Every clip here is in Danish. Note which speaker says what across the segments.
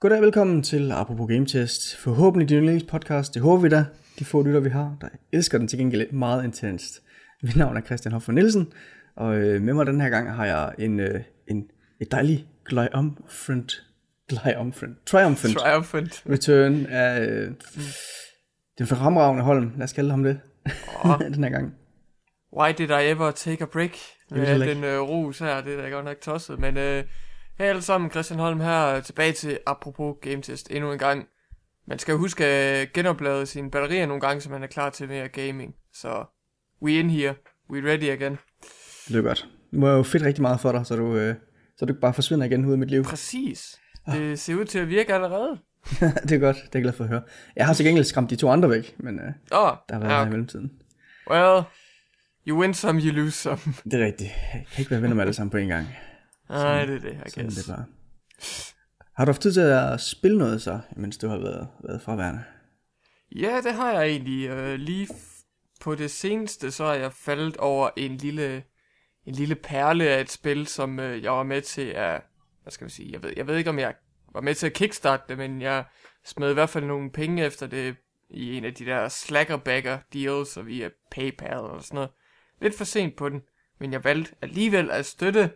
Speaker 1: Goddag, velkommen til Apropos Game Test. Forhåbentlig din yndlings podcast. Det håber vi da. De få lytter, vi har, der elsker den til gengæld meget intenst. Mit navn er Christian Hoffer Nielsen, og øh, med mig den her gang har jeg en, øh, en et dejligt triumphant, triumphant, triumphant,
Speaker 2: Triumphant.
Speaker 1: return af øh, den fremragende Holm. Lad os kalde ham det.
Speaker 2: Åh.
Speaker 1: den her gang.
Speaker 2: Why did I ever take a break?
Speaker 1: ikke.
Speaker 2: den øh, rus her, det er da godt nok tosset. Men øh, hej alle sammen, Christian Holm her, øh, tilbage til apropos game test endnu en gang. Man skal huske at genoplade sine batterier nogle gange, så man er klar til mere gaming. Så we in here, we ready again.
Speaker 1: Det lyder godt. Nu må jeg jo fedt rigtig meget for dig, så du, øh, så du bare forsvinder igen ud af mit liv.
Speaker 2: Præcis. Det ser ud til at virke allerede.
Speaker 1: det er godt, det er jeg glad for at høre. Jeg har til gengæld skræmt de to andre væk, men øh,
Speaker 2: Åh,
Speaker 1: der har været
Speaker 2: ja,
Speaker 1: i
Speaker 2: okay.
Speaker 1: mellemtiden.
Speaker 2: well, you win some, you lose some.
Speaker 1: Det er rigtigt. Jeg kan ikke være venner med alle sammen på en gang.
Speaker 2: Nej, det er det, I
Speaker 1: Sådan det bare. Har du haft tid til at spille noget så, mens du har været, været fraværende?
Speaker 2: Ja, det har jeg egentlig. Øh, lige på det seneste, så er jeg faldet over en lille, en lille perle af et spil, som øh, jeg var med til at, hvad skal man sige, jeg ved, jeg ved ikke om jeg var med til at kickstarte det, men jeg smed i hvert fald nogle penge efter det i en af de der slackerbagger deals og via PayPal og sådan noget. Lidt for sent på den, men jeg valgte alligevel at støtte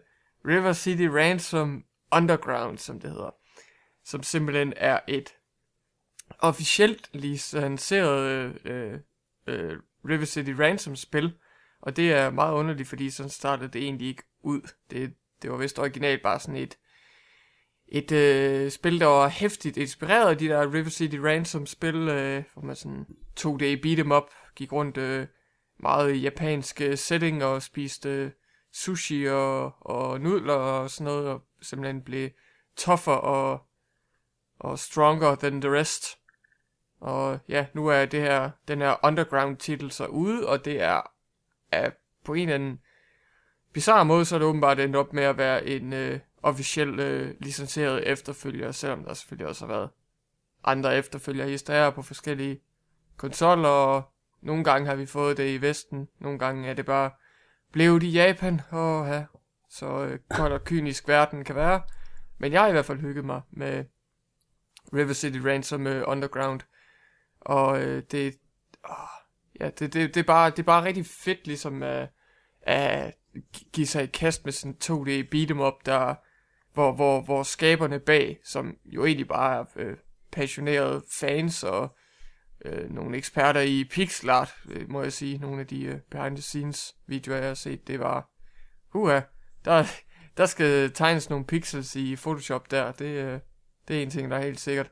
Speaker 2: River City Ransom Underground, som det hedder. Som simpelthen er et officielt licenseret øh, øh, River City Ransom spil, og det er meget underligt, fordi sådan startede det egentlig ikke ud. Det, det var vist originalt bare sådan et, et øh, spil, der var hæftigt inspireret af de der River City Ransom spil, øh, hvor man sådan 2D beat em up, gik rundt øh, meget i japansk øh, setting og spiste øh, sushi og, og nudler og sådan noget, og simpelthen blev tougher og, og stronger than the rest. Og ja, nu er det her, den her underground titel så ude, og det er, er på en eller anden bizarre måde, så er det åbenbart endt op med at være en øh, officiel øh, licenseret efterfølger, selvom der selvfølgelig også har været andre efterfølger historier på forskellige konsoller, og nogle gange har vi fået det i Vesten, nogle gange er det bare blevet i Japan, og ja, så øh, kold og kynisk verden kan være. Men jeg har i hvert fald hygget mig med River City Ransom øh, Underground, og øh, det, åh, ja, det, det, det, er bare, det er bare rigtig fedt ligesom at, at give sig i kast med sådan 2D beat 'em up, der, hvor, hvor, hvor skaberne bag, som jo egentlig bare er øh, passionerede fans og øh, nogle eksperter i pixelart, øh, må jeg sige, nogle af de øh, behind the scenes videoer, jeg har set, det var, uha, der, der skal tegnes nogle pixels i Photoshop der, det, øh, det er en ting, der er helt sikkert.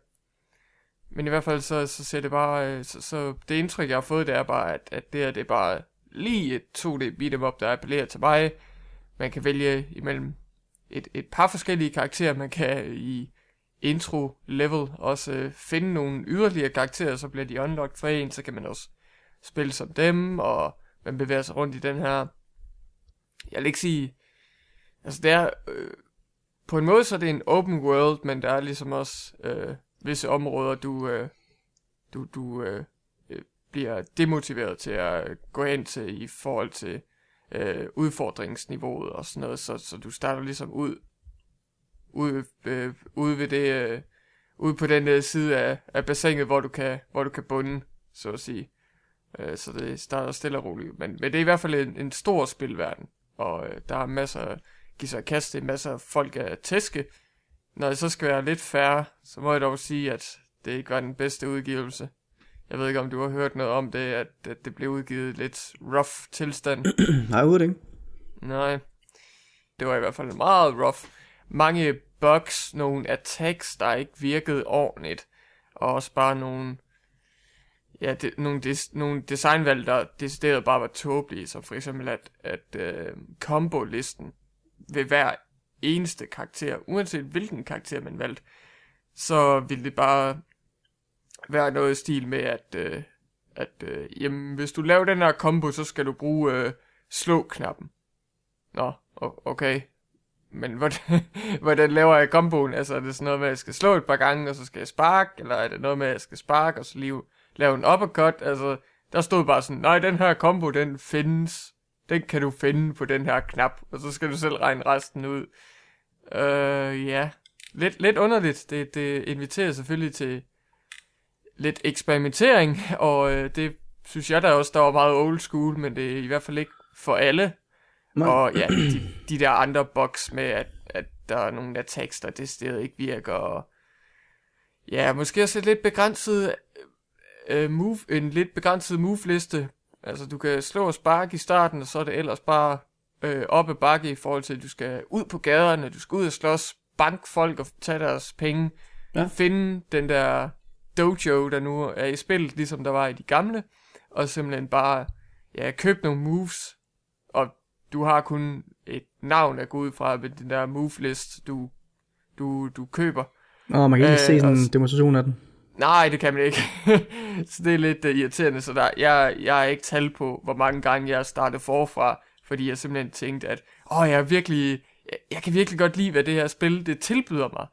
Speaker 2: Men i hvert fald så, så ser det bare, øh, så, så det indtryk, jeg har fået, det er bare, at, at det her, det er bare lige et 2D beat'em up, der appellerer til mig. Man kan vælge imellem et, et par forskellige karakterer, man kan i intro level også øh, finde nogle yderligere karakterer, så bliver de unlocked for en, så kan man også spille som dem, og man bevæger sig rundt i den her, jeg vil ikke sige, altså det er, øh, på en måde så er det en open world, men der er ligesom også øh, visse områder, du, øh, du, du øh, øh bliver demotiveret til at gå ind til i forhold til øh, udfordringsniveauet og sådan noget, så, så du starter ligesom ud, ude, øh, ude ved det, øh, ude på den øh, side af, af bassinet, hvor du kan, hvor du kan bunde, så at sige. Øh, så det starter stille og roligt. Men, men det er i hvert fald en, en stor spilverden, og øh, der er masser af give sig kast til masser af folk at tæske. Når jeg så skal være lidt færre, så må jeg dog sige, at det ikke var den bedste udgivelse. Jeg ved ikke, om du har hørt noget om det, at, at det blev udgivet lidt rough tilstand.
Speaker 1: Nej, overhovedet ikke.
Speaker 2: Nej, det var i hvert fald meget rough. Mange bugs, nogle attacks, der ikke virkede ordentligt, og også bare nogle, ja, det, nogle, des, nogle designvalg, der decideret bare var tåbelige, som for eksempel at, at øh, combo-listen ved hver eneste karakter, uanset hvilken karakter man valgte, så ville det bare være noget i stil med, at, øh, at øh, jamen, hvis du laver den her combo, så skal du bruge øh, slå-knappen. Nå, okay. Men hvordan, hvordan laver jeg komboen? Altså, er det sådan noget med, at jeg skal slå et par gange, og så skal jeg sparke? Eller er det noget med, at jeg skal sparke, og så lige lave en uppercut? Altså, der stod bare sådan, nej, den her combo, den findes. Den kan du finde på den her knap, og så skal du selv regne resten ud. Øh, ja. lidt, lidt underligt. Det, det inviterer selvfølgelig til lidt eksperimentering, og øh, det synes jeg da også, der var meget old school, men det er i hvert fald ikke for alle.
Speaker 1: Nej.
Speaker 2: Og ja, de, de der andre boks med, at, at der er nogle der tekster, det stedet ikke virker, og ja, måske også et lidt begrænset øh, move, en lidt begrænset move-liste. Altså, du kan slå og sparke i starten, og så er det ellers bare øh, op ad bakke i forhold til, at du skal ud på gaderne, du skal ud og slås, bank folk og tage deres penge,
Speaker 1: Ja.
Speaker 2: finde den der dojo, der nu er i spillet, ligesom der var i de gamle, og simpelthen bare, ja, købe nogle moves, og du har kun et navn at gå ud fra med den der move list, du, du, du køber.
Speaker 1: Nå, man kan ikke
Speaker 2: Øh,
Speaker 1: se sådan en
Speaker 2: også-
Speaker 1: demonstration af den.
Speaker 2: Nej, det kan man ikke. så det er lidt uh, irriterende, så der, jeg, jeg har ikke tal på, hvor mange gange jeg startede forfra, fordi jeg simpelthen tænkte, at åh, jeg er virkelig, jeg, jeg kan virkelig godt lide, hvad det her spil, det tilbyder mig.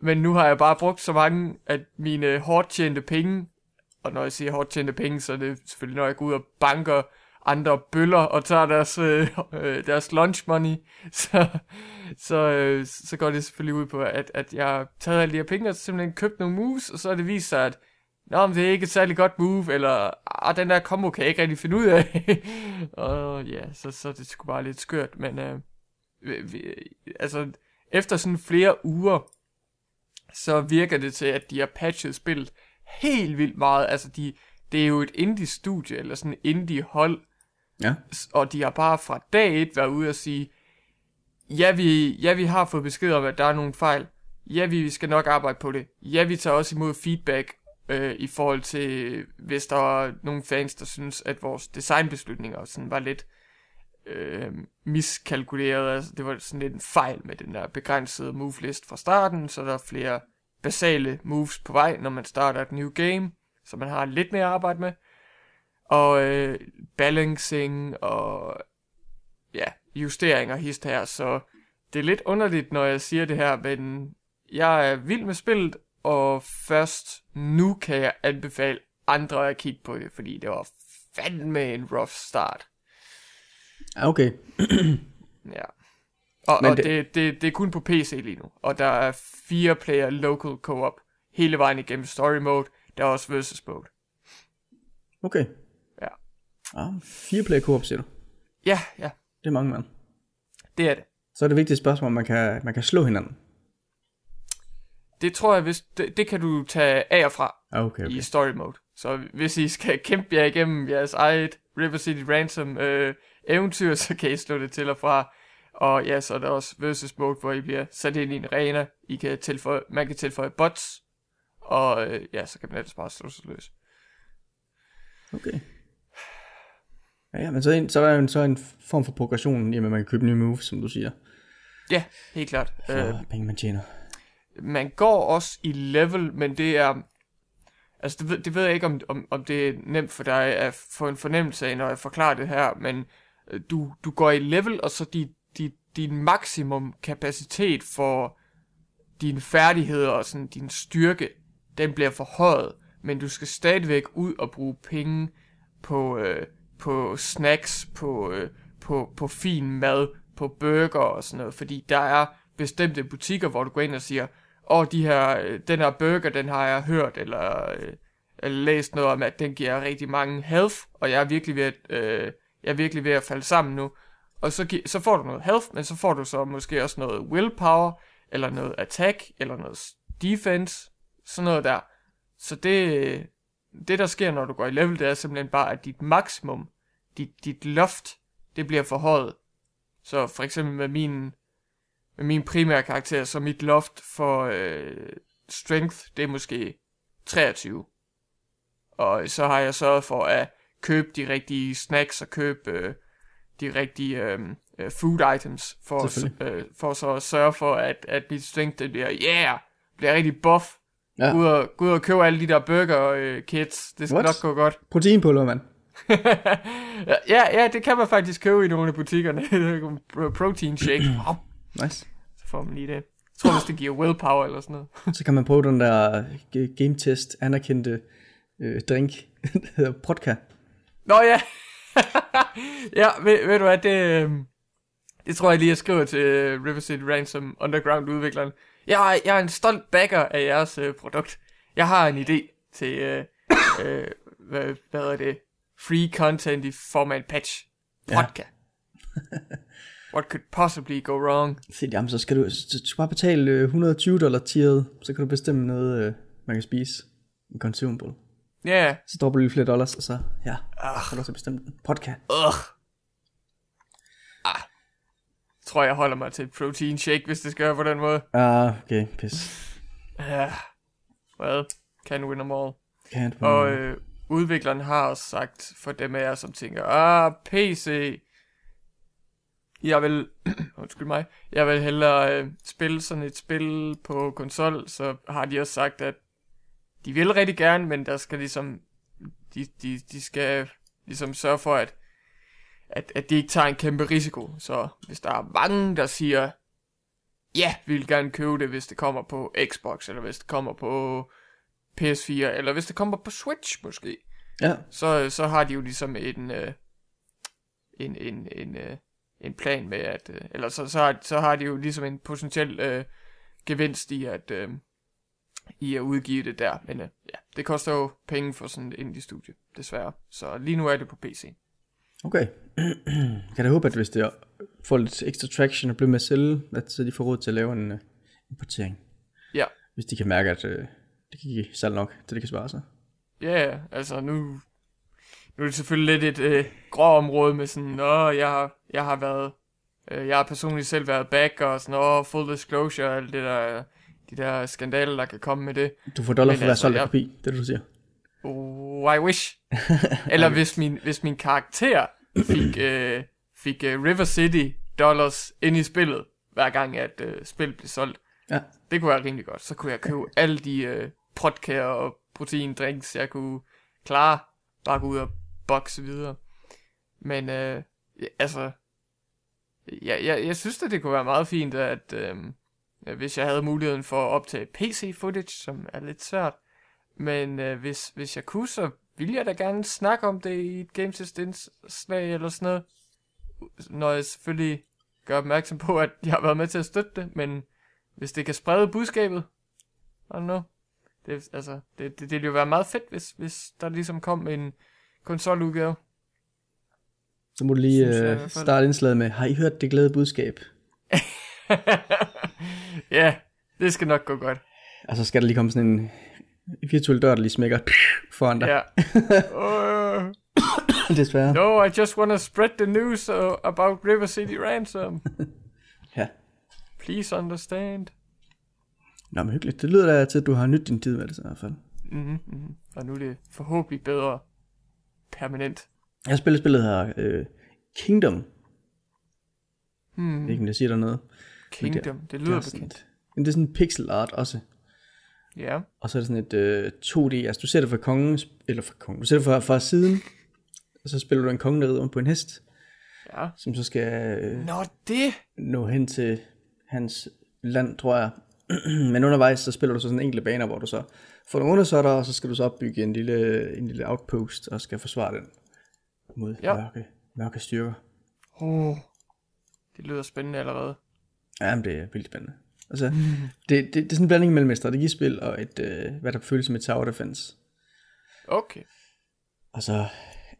Speaker 2: Men nu har jeg bare brugt så mange af mine hårdt tjente penge, og når jeg siger hårdt tjente penge, så er det selvfølgelig, når jeg går ud og banker andre bøller og tager deres, øh, øh, deres lunch money, så, så, øh, så går det selvfølgelig ud på, at, at jeg har taget alle de her penge og simpelthen købt nogle moves, og så er det vist sig, at Nå, men det er ikke et særlig godt move, eller ah, den der combo kan jeg ikke rigtig finde ud af. og ja, så, så er det sgu bare lidt skørt, men øh, vi, vi, altså, efter sådan flere uger, så virker det til, at de har patchet spillet helt vildt meget. Altså, de, det er jo et indie-studie, eller sådan et indie-hold,
Speaker 1: Ja.
Speaker 2: og de har bare fra dag et været ude og sige, ja vi, ja, vi har fået besked om, at der er nogle fejl. Ja, vi skal nok arbejde på det. Ja, vi tager også imod feedback øh, i forhold til, hvis der er nogle fans, der synes, at vores designbeslutninger sådan var lidt øh, miskalkuleret. Altså, det var sådan lidt en fejl med den der begrænsede move list fra starten, så der er flere basale moves på vej, når man starter et new game, så man har lidt mere at arbejde med. Og øh, balancing og ja, justeringer hist her, så det er lidt underligt, når jeg siger det her, men jeg er vild med spillet, og først nu kan jeg anbefale andre at kigge på det, fordi det var fandme en rough start.
Speaker 1: Okay.
Speaker 2: Ja. Og,
Speaker 1: Men
Speaker 2: og
Speaker 1: det-
Speaker 2: det, det, det er kun på PC lige nu, og der er fire player local co-op hele vejen igennem story mode, der er også versus mode.
Speaker 1: Okay. Ah, fire player co-op, siger du.
Speaker 2: Ja, ja,
Speaker 1: Det er mange, mand.
Speaker 2: det er det.
Speaker 1: Så er det vigtige spørgsmål, man kan, man kan slå hinanden.
Speaker 2: Det tror jeg, hvis, det, det kan du tage af og fra.
Speaker 1: Ah, okay, okay.
Speaker 2: i story mode. Så hvis I skal kæmpe jer igennem jeres eget River City Ransom øh, eventyr, så kan I slå det til og fra. Og ja, så er der også versus mode, hvor I bliver sat ind i en arena. I kan tilføje, man kan tilføje bots. Og øh, ja, så kan man ellers bare slå sig løs.
Speaker 1: Okay. Ja, men så, en, så er der jo en, så en form for progression, i man kan købe nye moves, som du siger.
Speaker 2: Ja, helt klart.
Speaker 1: For
Speaker 2: Øh,
Speaker 1: penge, man tjener.
Speaker 2: man går også i level, men det er... Altså, det ved, det ved jeg ikke, om, om, om det er nemt for dig at få en fornemmelse af, når jeg forklarer det her, men øh, du, du går i level, og så din, din, din maksimum kapacitet for dine færdigheder og sådan din styrke, den bliver forhøjet, men du skal stadigvæk ud og bruge penge på, øh, på snacks, på, øh, på, på fin mad, på burger og sådan noget, fordi der er bestemte butikker, hvor du går ind og siger, åh, oh, de her, øh, den her burger, den har jeg hørt, eller, øh, eller læst noget om, at den giver rigtig mange health, og jeg er virkelig ved at, øh, jeg er virkelig ved at falde sammen nu. Og så, gi- så får du noget health, men så får du så måske også noget willpower, eller noget attack, eller noget defense, sådan noget der. Så det, øh, det der sker, når du går i level, det er simpelthen bare, at dit maksimum, dit, dit loft, det bliver forhøjet. Så for eksempel med min, med min primære karakter, så mit loft for øh, strength, det er måske 23. Og så har jeg sørget for at købe de rigtige snacks og købe øh, de rigtige øh, øh, food items, for, øh, for så at sørge for, at, at mit strength det bliver, yeah, bliver rigtig buff.
Speaker 1: Ja.
Speaker 2: Gå ud og, gå ud og købe alle de der burger øh, kits. Det skal
Speaker 1: What?
Speaker 2: nok gå godt.
Speaker 1: Proteinpulver, mand.
Speaker 2: ja, ja, det kan man faktisk købe i nogle af butikkerne. Protein shake. Hop,
Speaker 1: Nice.
Speaker 2: Så får man lige det. Jeg tror, hvis det giver willpower eller sådan noget.
Speaker 1: Så kan man prøve den der g- game test anerkendte øh, drink, der hedder Protka.
Speaker 2: Nå ja. ja, ved, ved du hvad, det, øhm, Det tror jeg lige, jeg skriver til uh, River City Ransom Underground-udvikleren. Jeg er, jeg er en stolt backer af jeres uh, produkt. Jeg har en idé til, uh, uh, hvad, hvad er det? Free content i form af en patch. Podcast. Ja. What could possibly go wrong?
Speaker 1: Se, jamen, så skal du, så du skal bare betale øh, 120 dollar tieret, så kan du bestemme noget, øh, man kan spise. En consumable.
Speaker 2: Ja. Yeah.
Speaker 1: Så dropper du lige flere dollars, og så, ja, uh. kan du også bestemme den. Podcast.
Speaker 2: Ugh. Ah. Jeg tror, jeg holder mig til et protein shake, hvis det skal være på den måde.
Speaker 1: Ah, okay, pis.
Speaker 2: Ja. Well, can win them all.
Speaker 1: Can't win
Speaker 2: Og øh, udvikleren har også sagt, for dem af jer, som tænker, ah, PC, jeg vil, undskyld mig, jeg vil hellere øh, spille sådan et spil på konsol, så har de også sagt, at de vil rigtig gerne, men der skal ligesom, de, de, de skal ligesom sørge for, at, at, at de ikke tager en kæmpe risiko. Så hvis der er mange, der siger, ja, vi vil gerne købe det, hvis det kommer på Xbox, eller hvis det kommer på PS4, eller hvis det kommer på Switch måske,
Speaker 1: Ja,
Speaker 2: så, så har de jo ligesom en, øh, en, en, en, øh, en plan med, at, øh, eller så, så, har, så har de jo ligesom en potentiel øh, gevinst i at, øh, i at udgive det der. Men øh, ja, det koster jo penge for sådan et indie-studie, desværre. Så lige nu er det på PC.
Speaker 1: okay. kan da håbe, at hvis det får lidt ekstra traction og bliver med at sælge, at så de får råd til at lave en uh, importering.
Speaker 2: Ja,
Speaker 1: Hvis de kan mærke, at uh, det kan give salg nok, til det kan svare sig.
Speaker 2: ja yeah, altså nu, nu er det selvfølgelig lidt et øh, grå område med sådan, åh, jeg har, jeg har været, øh, jeg har personligt selv været back og sådan, åh, full disclosure, og alt det der, de der skandaler, der kan komme med det.
Speaker 1: Du får dollar
Speaker 2: Men
Speaker 1: for
Speaker 2: altså,
Speaker 1: solgte
Speaker 2: jeg-
Speaker 1: kopi, det er det, du siger.
Speaker 2: Oh, I wish. Eller hvis min, hvis min karakter fik, øh, fik øh, River City dollars ind i spillet, hver gang at øh, spil blev solgt.
Speaker 1: Ja.
Speaker 2: Det kunne være rimelig godt. Så kunne jeg købe alle de øh, protkager og proteindrinks, jeg kunne klare. Bare gå ud og bokse videre. Men øh, altså, jeg, jeg, jeg synes at det kunne være meget fint, at øh, hvis jeg havde muligheden for at optage PC-footage, som er lidt svært, men øh, hvis, hvis jeg kunne, så ville jeg da gerne snakke om det i et Game Assistance slag eller sådan noget. Når jeg selvfølgelig gør opmærksom på, at jeg har været med til at støtte det, men hvis det kan sprede budskabet, I don't know. Det, altså, det, det, det ville jo være meget fedt, hvis, hvis der ligesom kom en konsoludgave.
Speaker 1: Så må du lige
Speaker 2: Synes jeg fald.
Speaker 1: starte indslaget med, har I hørt det glade budskab?
Speaker 2: ja, det skal nok gå godt.
Speaker 1: Og så skal der lige komme sådan en virtuel dør, der lige smækker foran dig.
Speaker 2: Ja. uh,
Speaker 1: Desværre.
Speaker 2: no, I just want to spread the news uh, about River City Ransom.
Speaker 1: Ja.
Speaker 2: Please understand.
Speaker 1: Nå, men hyggeligt. Det lyder da til, at du har nyt din tid med det så i hvert fald.
Speaker 2: Mm-hmm, mm-hmm. Og nu er det forhåbentlig bedre permanent.
Speaker 1: Jeg har spillet her, uh, Kingdom.
Speaker 2: Hmm.
Speaker 1: Jeg ved ikke, om det siger der noget.
Speaker 2: Kingdom, det
Speaker 1: Det
Speaker 2: lyder
Speaker 1: er sådan
Speaker 2: bekendt.
Speaker 1: et, men det er sådan pixel art også.
Speaker 2: Ja.
Speaker 1: Og så er det sådan et uh, 2D, altså du ser det fra kongen, eller fra kongen, du ser det fra, fra siden, og så spiller du en konge, der rider rundt på en hest,
Speaker 2: Ja.
Speaker 1: som så skal uh,
Speaker 2: Nå, det.
Speaker 1: nå hen til hans land, tror jeg. Men undervejs, så spiller du så sådan enkelte baner, hvor du så får nogle undersøtter, og så skal du så opbygge en lille, en lille outpost, og skal forsvare den mod
Speaker 2: Ja.
Speaker 1: mørke, mørke styrker.
Speaker 2: Oh, det lyder spændende allerede.
Speaker 1: Ja, men det er vildt spændende. Altså, det, det, det er sådan en blanding mellem et strategispil og et, øh, hvad der føles som et tower defense.
Speaker 2: Okay.
Speaker 1: Og så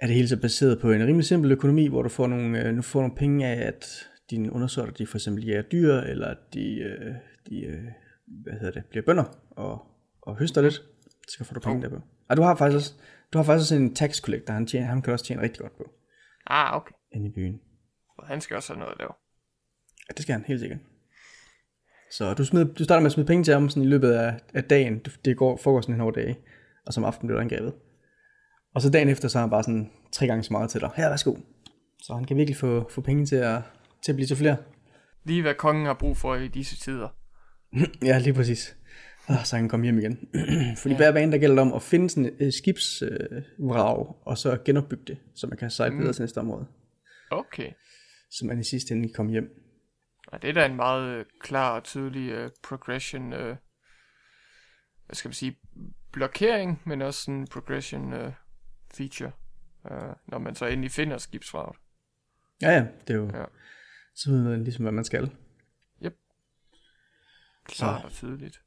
Speaker 1: er det hele så baseret på en rimelig simpel økonomi, hvor du får nogle, øh, du får nogle penge af, at dine undersøgter, de for eksempel jager dyr, eller de, øh, de øh, hvad hedder det, bliver bønder og, og høster lidt. Så får du penge
Speaker 2: Oh.
Speaker 1: derpå. Og du har faktisk også, du har faktisk også en tax collector, han, tjener, han kan også tjene rigtig godt på,
Speaker 2: Ah, okay.
Speaker 1: inde i byen.
Speaker 2: Og han skal også have noget at lave.
Speaker 1: Ja, det skal han helt sikkert. Så du, smider, du starter med at smide penge til ham sådan i løbet af, af dagen. Det- går, foregår sådan en over dag. Og som aften bliver du angrebet. Og så dagen efter, så har han bare sådan tre gange så meget til dig. Her, værsgo. Så han kan virkelig få, få penge til at, til at blive til flere.
Speaker 2: Lige hvad kongen har brug for i disse tider.
Speaker 1: Ja, lige præcis. Og så han komme hjem igen. Fordi hver bane, der gælder om at finde sådan et øh, skibsvrag, øh, og så genopbygge det, så man kan sejle videre til næste område.
Speaker 2: Okay.
Speaker 1: Så man i sidste ende kan komme hjem.
Speaker 2: Og det er da en meget øh, klar og tydelig uh, progression, uh, hvad skal man sige, blokering, men også sådan en progression uh, feature, uh, når man så endelig finder skibsfraget.
Speaker 1: Ja, ja, det er jo...
Speaker 2: Ja.
Speaker 1: Så ved man ligesom, hvad man skal.
Speaker 2: Klart og tydeligt.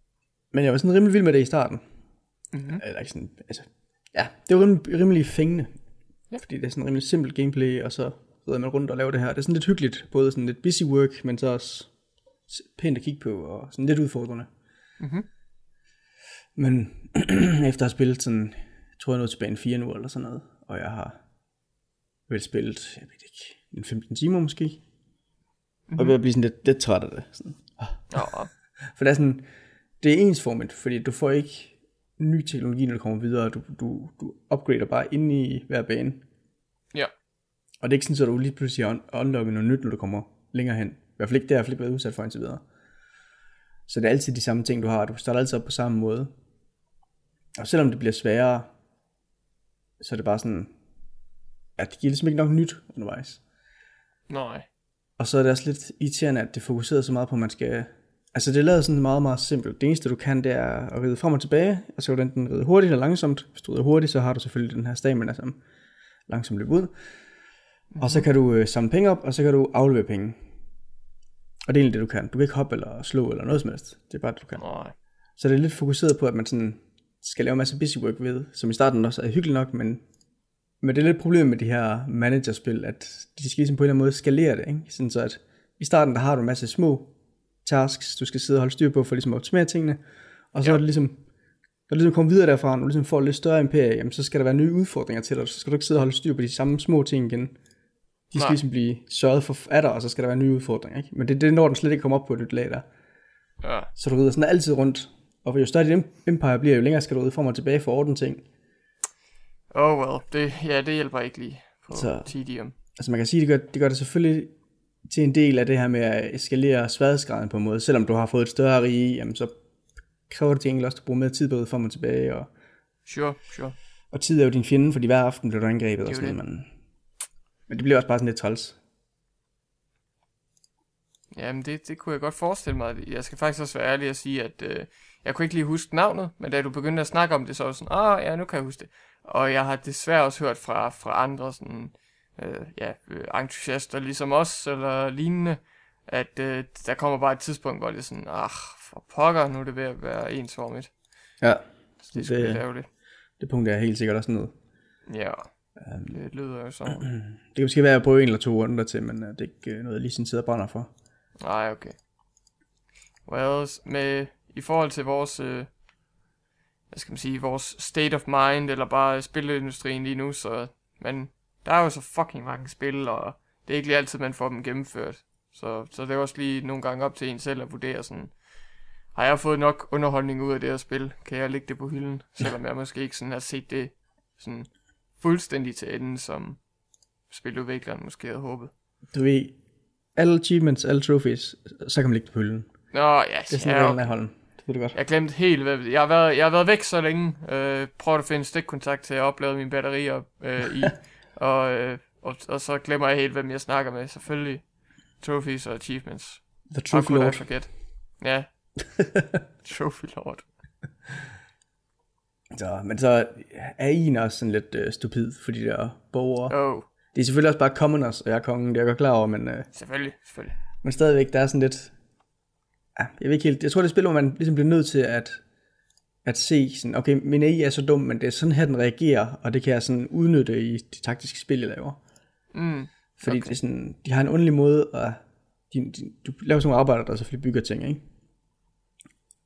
Speaker 1: Men jeg var sådan rimelig vild med det i starten.
Speaker 2: Mm-hmm.
Speaker 1: Eller ikke sådan, altså, ja, det var rimelig, rimelig fængende.
Speaker 2: Ja.
Speaker 1: Fordi det er sådan rimelig simpelt gameplay, og så rider man rundt og laver det her. Det er sådan lidt hyggeligt, både sådan lidt busy work, men så også pænt at kigge på, og sådan lidt udfordrende.
Speaker 2: Mhm.
Speaker 1: Men efter at have spillet sådan, tror jeg nåede tilbage en 4 nu, eller sådan noget, og jeg har vel spillet, jeg ved ikke, en 15 timer måske, mm-hmm. og jeg er at blive sådan lidt, lidt træt af det. Sådan.
Speaker 2: Ja,
Speaker 1: For det er sådan, det er ensformigt, fordi du får ikke ny teknologi, når du kommer videre. Du, du, du upgrader bare ind i hver bane.
Speaker 2: ja.
Speaker 1: Og det er ikke sådan, at du lige pludselig har un- unlocket noget nyt, når du kommer længere hen. I hvert fald ikke, det har jeg fald ikke været udsat for indtil videre. Så det er altid de samme ting, du har. Du starter altid op på samme måde. Og selvom det bliver sværere, så er det bare sådan, at det giver ligesom ikke nok nyt undervejs.
Speaker 2: Nej.
Speaker 1: Og så er det også lidt irriterende, at det fokuserer så meget på, at man skal... Altså det er lavet sådan meget, meget simpelt. Det eneste du kan, det er at ride frem og tilbage, og så kan du enten ride hurtigt eller langsomt. Hvis du rider hurtigt, så har du selvfølgelig den her stamina, som langsomt løber ud. Mm-hmm. Og så kan du øh, samle penge op, og så kan du aflevere penge. Og det er egentlig det, du kan. Du kan ikke hoppe eller slå eller noget som helst. Det er bare det, du kan.
Speaker 2: Nej.
Speaker 1: Så det er lidt fokuseret på, at man sådan skal lave en masse busy work ved, som i starten også er hyggeligt nok, men, men det er lidt problem med de her managerspil, at de skal ligesom på en eller anden måde skalere det, ikke? Sådan så at i starten der har du en masse små tasks, du skal sidde og holde styr på for ligesom at optimere tingene, og så
Speaker 2: Ja.
Speaker 1: er det ligesom, når du ligesom kommer videre derfra, når du ligesom får lidt større imperie, jamen så skal der være nye udfordringer til dig, så skal du ikke sidde og holde styr på de samme små ting igen. De skal
Speaker 2: Nej.
Speaker 1: ligesom blive sørget for af dig, og så skal der være nye udfordringer, ikke? Men det, det er når den slet ikke kommer op på et nyt lag der.
Speaker 2: Ja.
Speaker 1: Så du rider sådan altid rundt. Og jo større dit em- empire bliver, jo længere skal du ride frem og tilbage for at ordne ting.
Speaker 2: Oh well. Det, ja, det hjælper ikke lige på
Speaker 1: Så-
Speaker 2: TDM.
Speaker 1: Altså man kan sige, det gør, det gør det selvfølgelig til en del af det her med at eskalere sværhedsgraden på en måde. Selvom du har fået et større rige, jamen så kræver det til gengæld også, at du bruger mere tid på at frem og tilbage. Og,
Speaker 2: Sure, sure.
Speaker 1: og tid er jo din fjende, fordi hver aften bliver du angrebet
Speaker 2: Det
Speaker 1: og sådan noget. Men, men det bliver også bare sådan lidt træls.
Speaker 2: Jamen, det, det kunne jeg godt forestille mig. Jeg skal faktisk også være ærlig og sige, at øh, jeg kunne ikke lige huske navnet, men da du begyndte at snakke om det, så var jeg sådan, ah ja, nu kan jeg huske det. Og jeg har desværre også hørt fra, fra andre sådan, øh, ja, øh, entusiaster ligesom os, eller lignende, at øh, der kommer bare et tidspunkt, hvor det er sådan, ah, for pokker, nu er det ved at være ensformigt.
Speaker 1: Ja,
Speaker 2: Så det er
Speaker 1: Det-
Speaker 2: ærgerligt.
Speaker 1: det punkt er helt sikkert også noget.
Speaker 2: Ja, det lyder jo sådan.
Speaker 1: Det kan måske være at prøve en eller to runder til, men øh, det er ikke øh, noget, jeg lige sådan sidder og brænder for.
Speaker 2: Nej, okay. Well, med, i forhold til vores, øh, hvad skal man sige, vores state of mind, eller bare spilindustrien lige nu, så, men der er jo så fucking mange spil, og det er ikke lige altid, man får dem gennemført. Så, så det er også lige nogle gange op til en selv at vurdere sådan, har jeg fået nok underholdning ud af det her spil? Kan jeg lægge det på hylden? Selvom jeg måske ikke sådan har set det sådan fuldstændig til enden, som spiludvikleren måske havde håbet.
Speaker 1: Du ved, alle achievements, alle trophies, så kan man lægge det på hylden.
Speaker 2: Nå, ja,
Speaker 1: Det er sådan,
Speaker 2: ja,
Speaker 1: er holden. Ved du godt.
Speaker 2: Jeg glemte helt, hvad jeg har været, jeg har været væk så længe. Øh, prøvet at finde stikkontakt til at oplade mine batterier øh, i. og, øh, og, og, så glemmer jeg helt, hvem jeg snakker med. Selvfølgelig trophies og achievements.
Speaker 1: The Trophy Lord.
Speaker 2: forget? Ja. Trophy Lord.
Speaker 1: Så, men så er I også sådan lidt øh, stupid for de der borgere.
Speaker 2: Oh,
Speaker 1: Det er selvfølgelig også bare commoners, og jeg er kongen, det er jeg godt klar over, men, øh,
Speaker 2: selvfølgelig, selvfølgelig.
Speaker 1: men stadigvæk, der er sådan lidt... Ja, jeg ved ikke helt, jeg tror det er et spil, hvor man ligesom bliver nødt til at, at se sådan, okay, min AI er så dum, men det er sådan her, den reagerer, og det kan jeg sådan udnytte i de taktiske spil, jeg laver.
Speaker 2: Mm,
Speaker 1: Fordi
Speaker 2: okay.
Speaker 1: det er sådan, de har en underlig måde at... De, de, du laver sådan nogle arbejder, der selvfølgelig bygger ting, ikke?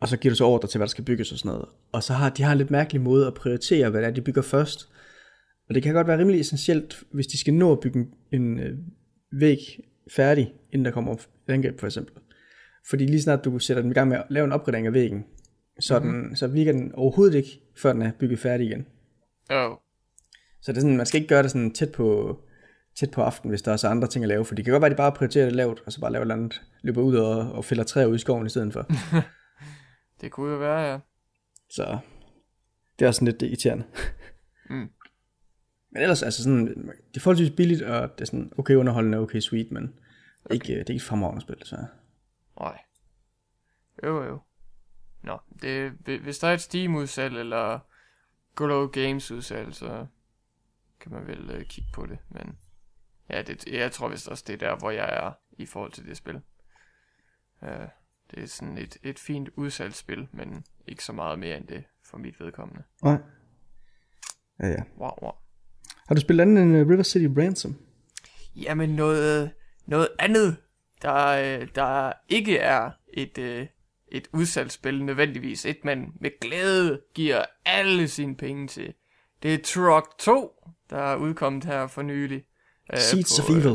Speaker 1: Og så giver du så ordre til, hvad der skal bygges og sådan noget. Og så har de har en lidt mærkelig måde at prioritere, hvad det er, de bygger først. Og det kan godt være rimelig essentielt, hvis de skal nå at bygge en, en øh, væg færdig, inden der kommer et angreb for eksempel. Fordi lige snart du sætter den i gang med at lave en opgradering af væggen, så, mm-hmm. den, så virker den overhovedet ikke, før den er bygget færdig igen.
Speaker 2: oh,
Speaker 1: Så det er sådan, man skal ikke gøre det sådan tæt på, tæt på aften, hvis der er så andre ting at lave. For det kan godt være, at de bare prioriterer det lavt, og så bare laver et andet, løber ud og, og fælder træer ud i skoven i stedet for.
Speaker 2: det kunne jo være, ja.
Speaker 1: Så det er også sådan lidt irriterende.
Speaker 2: Mm.
Speaker 1: Men ellers, altså sådan, det er forholdsvis billigt, og det er sådan okay underholdende, okay sweet, men okay. ikke, det er ikke fremragende spil, så.
Speaker 2: Nej. Jo, jo. Nå, det, hvis der er et Steam-udsalg, eller Good Old Games-udsalg, så kan man vel øh, kigge på det. Men ja, det, jeg tror vist også, det er der, hvor jeg er i forhold til det spil. Uh, det er sådan et, et fint udsalgsspil, men ikke så meget mere end det for mit vedkommende.
Speaker 1: Nej. Ja, ja.
Speaker 2: Wow, wow.
Speaker 1: Har du spillet andet end uh, River City Ransom?
Speaker 2: Jamen noget, noget andet, der, øh, der ikke er et, øh, et udsalgsspil nødvendigvis. Et man med glæde giver alle sine penge til. Det er Truck 2, der er udkommet her for nylig.
Speaker 1: Uh, Seeds på, of Evil.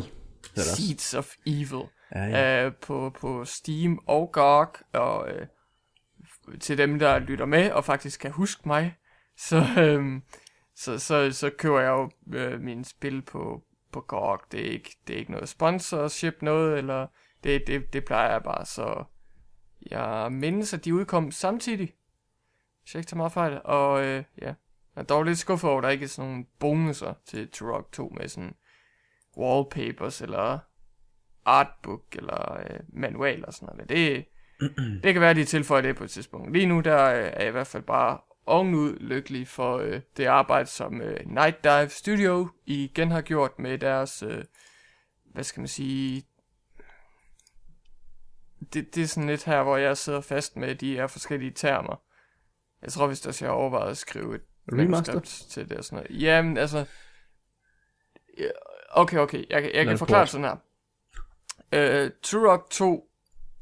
Speaker 2: Uh, Seeds of Evil.
Speaker 1: Ja, ja.
Speaker 2: Uh, på, på Steam og GOG. Og uh, til dem, der lytter med og faktisk kan huske mig, så, um, så, så, så køber jeg jo uh, mine spil på, på GOG. Det er ikke, det er ikke noget sponsorship noget, eller det, det, det plejer jeg bare, så jeg mindes, at de udkom samtidig. Hvis jeg ikke tager meget fejl. Og øh, ja, jeg er dog lidt skuffet over, at der ikke er sådan nogle bonuser til Turok 2 med sådan wallpapers eller artbook eller øh, manual og sådan noget. Det, det kan være, at de tilføjer det på et tidspunkt. Lige nu der øh, er jeg i hvert fald bare ovenud lykkelig for øh, det arbejde, som øh, Night Dive Studio igen har gjort med deres, øh, hvad skal man sige, det, det er sådan lidt her, hvor jeg sidder fast med de her forskellige termer. Jeg tror hvis også, jeg har overvejet at skrive et
Speaker 1: Remaster?
Speaker 2: til det og sådan noget. Jamen, altså... Okay, okay, jeg, jeg, jeg kan forklare sådan her. Uh, Turok 2,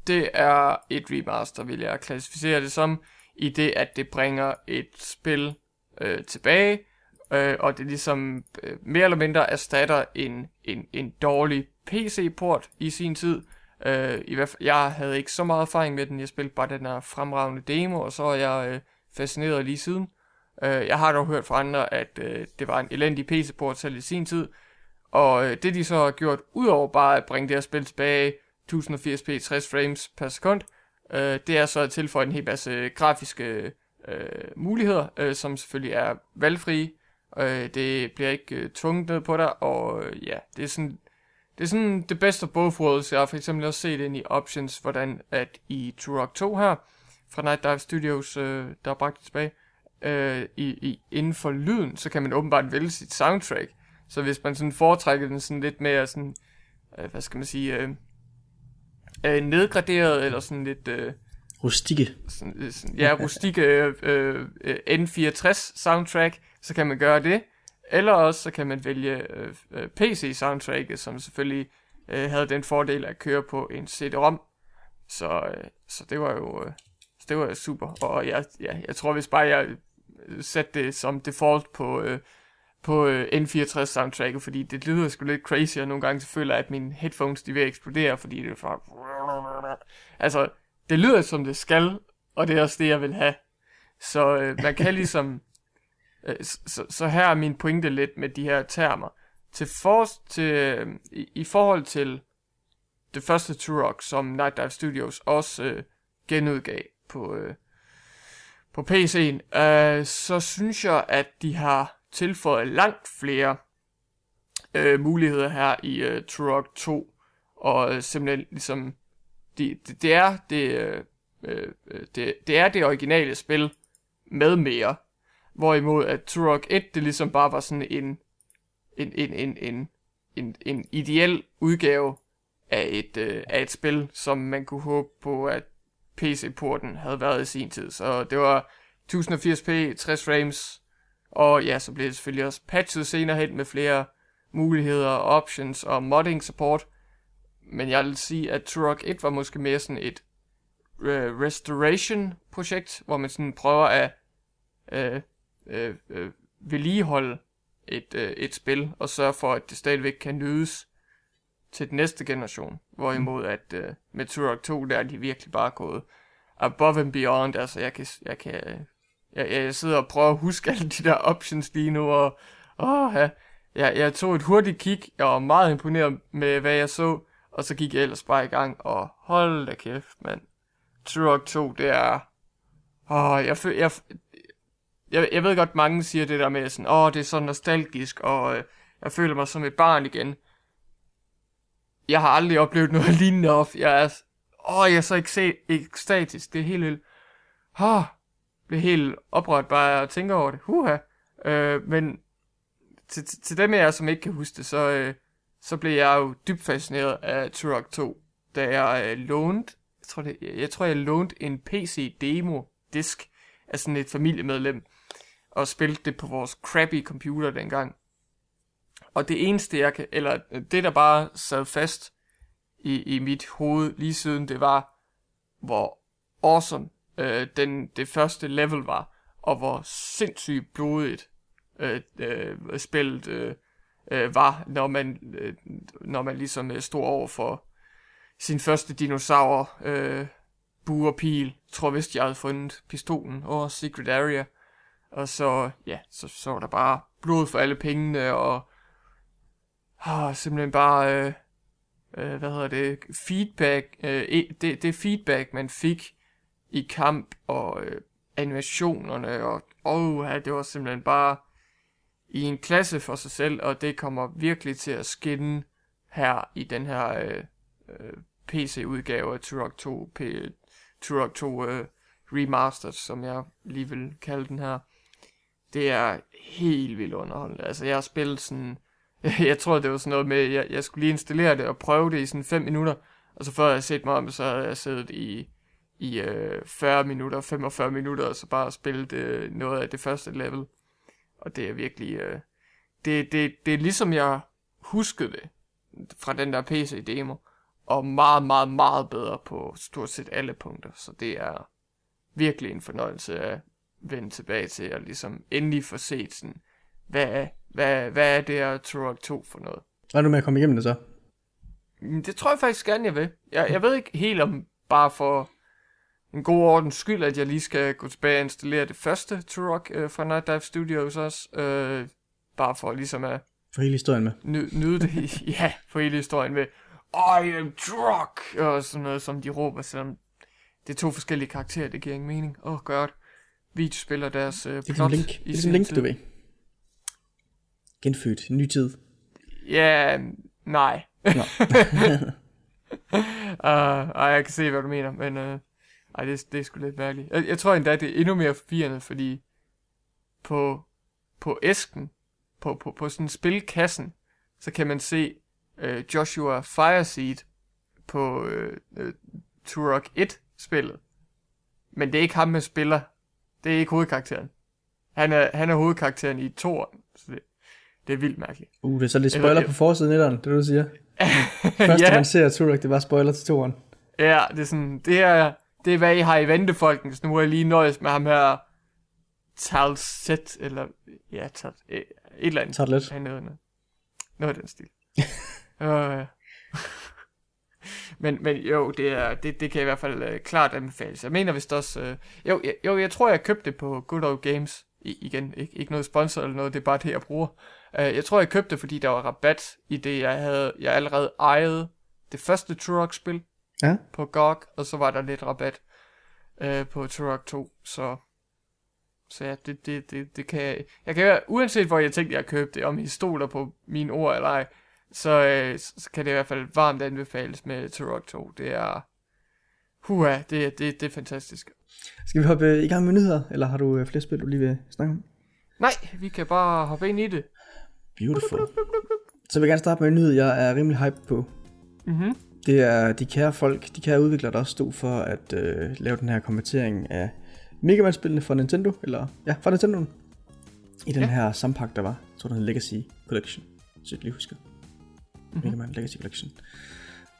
Speaker 2: det er et remaster, vil jeg klassificere det som, i det, at det bringer et spil øh, tilbage, øh, og det ligesom øh, mere eller mindre erstatter en, en, en dårlig PC-port i sin tid, Øh, i hvert fald, jeg havde ikke så meget erfaring med den. Jeg spillede bare den her fremragende demo, og så er jeg øh, fascineret lige siden. Øh, jeg har dog hørt fra andre, at øh, det var en elendig PC-port selv i sin tid. Og øh, det de så har gjort, udover bare at bringe det her spil tilbage 1080p 60 frames per sekund, øh, det er så at tilføje en hel masse øh, grafiske øh, muligheder, øh, som selvfølgelig er valgfrie. Øh, det bliver ikke øh, tvunget ned på dig, og øh, ja, det er sådan det er sådan det bedste af both worlds. Jeg har for eksempel også set ind i options, hvordan at i Turok 2 her, fra Night Dive Studios, øh, der er bragt tilbage, øh, i, i, inden for lyden, så kan man åbenbart vælge sit soundtrack. Så hvis man sådan foretrækker den sådan lidt mere sådan, øh, hvad skal man sige, øh, øh, nedgraderet, eller sådan lidt... Øh,
Speaker 1: rustikke.
Speaker 2: Sådan, øh, sådan, ja, rustikke øh, øh, N64 soundtrack, så kan man gøre det. Eller også så kan man vælge øh, øh PC-soundtracket, som selvfølgelig øh, havde den fordel at køre på en CD-ROM. Så, øh, så det var jo øh, det var jo super. Og jeg, ja, jeg tror, hvis bare jeg øh, satte det som default på, øh, på øh, N64 soundtracket, fordi det lyder sgu lidt crazy, og nogle gange så føler jeg, at mine headphones de vil eksplodere, fordi det er for... Altså, det lyder som det skal, og det er også det, jeg vil have. Så øh, man kan ligesom Øh, så, så her er min pointe lidt med de her termer. Til for, til, øh, i, I forhold til det første Turok, som Night Dive Studios også øh, genudgav på, øh, på PC'en, øh, så synes jeg, at de har tilføjet langt flere øh, muligheder her i øh, Turok 2, og øh, simpelthen ligesom, det, det, det er det, øh, øh, det, det er det originale spil med mere. Hvorimod at Turok 1, det ligesom bare var sådan en, en, en, en, en, en, en ideel udgave af et, øh, af et spil, som man kunne håbe på, at PC-porten havde været i sin tid. Så det var 1080p, 60 frames, og ja, så blev det selvfølgelig også patchet senere hen med flere muligheder, options og modding support. Men jeg vil sige, at Turok 1 var måske mere sådan et uh, restoration projekt, hvor man sådan prøver at uh, øh, øh, vedligeholde et, øh, et spil, og sørge for, at det stadigvæk kan nydes til den næste generation. Hvorimod at øh, med Turok 2, der er de virkelig bare gået above and beyond. Altså, jeg kan, jeg kan, jeg, jeg sidder og prøver at huske alle de der options lige nu, og åh, ja, jeg, jeg tog et hurtigt kig, jeg var meget imponeret med, hvad jeg så, og så gik jeg ellers bare i gang, og hold da kæft, mand. Turok 2, det er... Åh, jeg, jeg, jeg, jeg ved godt, mange siger det der med sådan, åh, det er så nostalgisk, og øh, jeg føler mig som et barn igen. Jeg har aldrig oplevet noget lignende og Jeg er, åh, jeg er så ekstatisk. Det er helt vildt. Åh, bliver helt oprørt bare at tænke over det. Huha. Øh, men til, til, dem af jer, som ikke kan huske det, så, øh, så blev jeg jo dybt fascineret af Turok 2, da jeg øh, lånte, jeg tror, det, jeg tror, jeg lånte en PC-demo-disk af sådan et familiemedlem, og spillede det på vores crappy computer dengang. Og det eneste, jeg kan, eller øh, det, der bare sad fast i, i mit hoved lige siden, det var, hvor awesome øh, den, det første level var, og hvor sindssygt blodigt øh, øh, spillet øh, øh, var, når man, øh, når man ligesom øh, stod over for sin første dinosaur, øh, bue og pil. Jeg tror vist, jeg havde fundet pistolen over Secret Area. Og så, ja, så, så var der bare blod for alle pengene, og ah, simpelthen bare, øh, øh, hvad hedder det, feedback, øh, e, det, det feedback, man fik i kamp, og øh, animationerne, og oh, ja, det var simpelthen bare i en klasse for sig selv, og det kommer virkelig til at skinne her i den her øh, øh, PC-udgave af Turok 2, P- Turok 2 øh, Remastered, som jeg lige vil kalde den her. Det er helt vildt underholdende. Altså, jeg har spillet sådan... jeg tror, det var sådan noget med, jeg, jeg skulle lige installere det og prøve det i sådan 5 minutter, og så før jeg set mig om, så havde jeg siddet i, i øh, 40 minutter, 45 minutter, og så bare spillet øh, noget af det første level. Og det er virkelig... Øh, det, det, det er ligesom jeg huskede det fra den der PC-demo, og meget, meget, meget bedre på stort set alle punkter. Så det er virkelig en fornøjelse at vende tilbage til, og ligesom endelig få set sådan, hvad er, hvad, hvad er det her Turok 2 for noget?
Speaker 1: Er du med at komme igennem det så?
Speaker 2: Mm, det tror jeg faktisk gerne, jeg vil. Jeg, jeg ved ikke helt om bare for en god ordens skyld, at jeg lige skal gå tilbage og installere det første Turok øh, fra Night Dive Studios også. Øh, bare for ligesom at...
Speaker 1: For hele historien med.
Speaker 2: Ny, nyde det. ja, for hele historien med. I am drunk! Og sådan noget, som de råber, selvom det er to forskellige karakterer, det giver ingen mening. Åh, oh, godt. spiller deres uh,
Speaker 1: plot. Det er ligesom Link, det er ligesom Link, du ved. Genfødt, ny tid.
Speaker 2: Ja, nej. Nå. uh, ej, jeg kan se, hvad du mener, men uh, ej, det, det er sgu lidt mærkeligt. Jeg, jeg tror endda, det er endnu mere forvirrende, fordi på, på æsken, på, på, på sådan spilkassen, så kan man se uh, Joshua Fireseed på uh, uh, Turok 1-spillet. Men det er ikke ham, med spiller. Det er ikke hovedkarakteren. Han er, han er hovedkarakteren i toren, så det, det er vildt mærkeligt.
Speaker 1: Uh, det er så lidt spoiler Eller, på forsiden af det du siger. Første ja. man ser Turok, det var spoiler til toren.
Speaker 2: Ja, det er sådan, det er, det er hvad I har i vente, folkens. Nu er jeg lige nøjes med ham her, Talset, eller, ja, tal, et eller andet.
Speaker 1: Talset.
Speaker 2: Han noget, noget af den stil. uh, men, men jo, det, er, det, det kan i hvert fald uh, klart anbefales. Jeg mener vist også... Uh, jo, jeg, jo, jeg tror, jeg købte det på Good Old Games. I, igen, ikke, ikke noget sponsor eller noget, det er bare det, jeg bruger. Uh, jeg tror, jeg købte det, fordi der var rabat i det, jeg havde... Jeg allerede ejede det første Turok-spil
Speaker 1: ja.
Speaker 2: på GOG, og så var der lidt rabat uh, på Turok 2, så... Så ja, det, det, det, det kan jeg... Jeg kan uanset hvor jeg tænkte, jeg købte det, om I stoler på mine ord eller ej, så, øh, så kan det i hvert fald varmt anbefales med Turok 2. Det er, huha, det, det, det er fantastisk.
Speaker 1: Skal vi hoppe i gang med nyheder, eller har du øh, flere spil, du lige vil snakke om?
Speaker 2: Nej, vi kan bare hoppe ind i det.
Speaker 1: Beautiful. Så vil jeg gerne starte med en nyhed, jeg er rimelig hype på.
Speaker 2: Mm-hmm.
Speaker 1: Det er de kære folk, de kære udviklere, der også stod for at øh, lave den her konvertering af Mega Man-spillene fra Nintendo, eller ja, fra Nintendo, i den ja. her sampakt, der var. Jeg tror, den hedder Legacy Collection, så jeg lige husker mm-hmm. Mega Man Legacy Collection.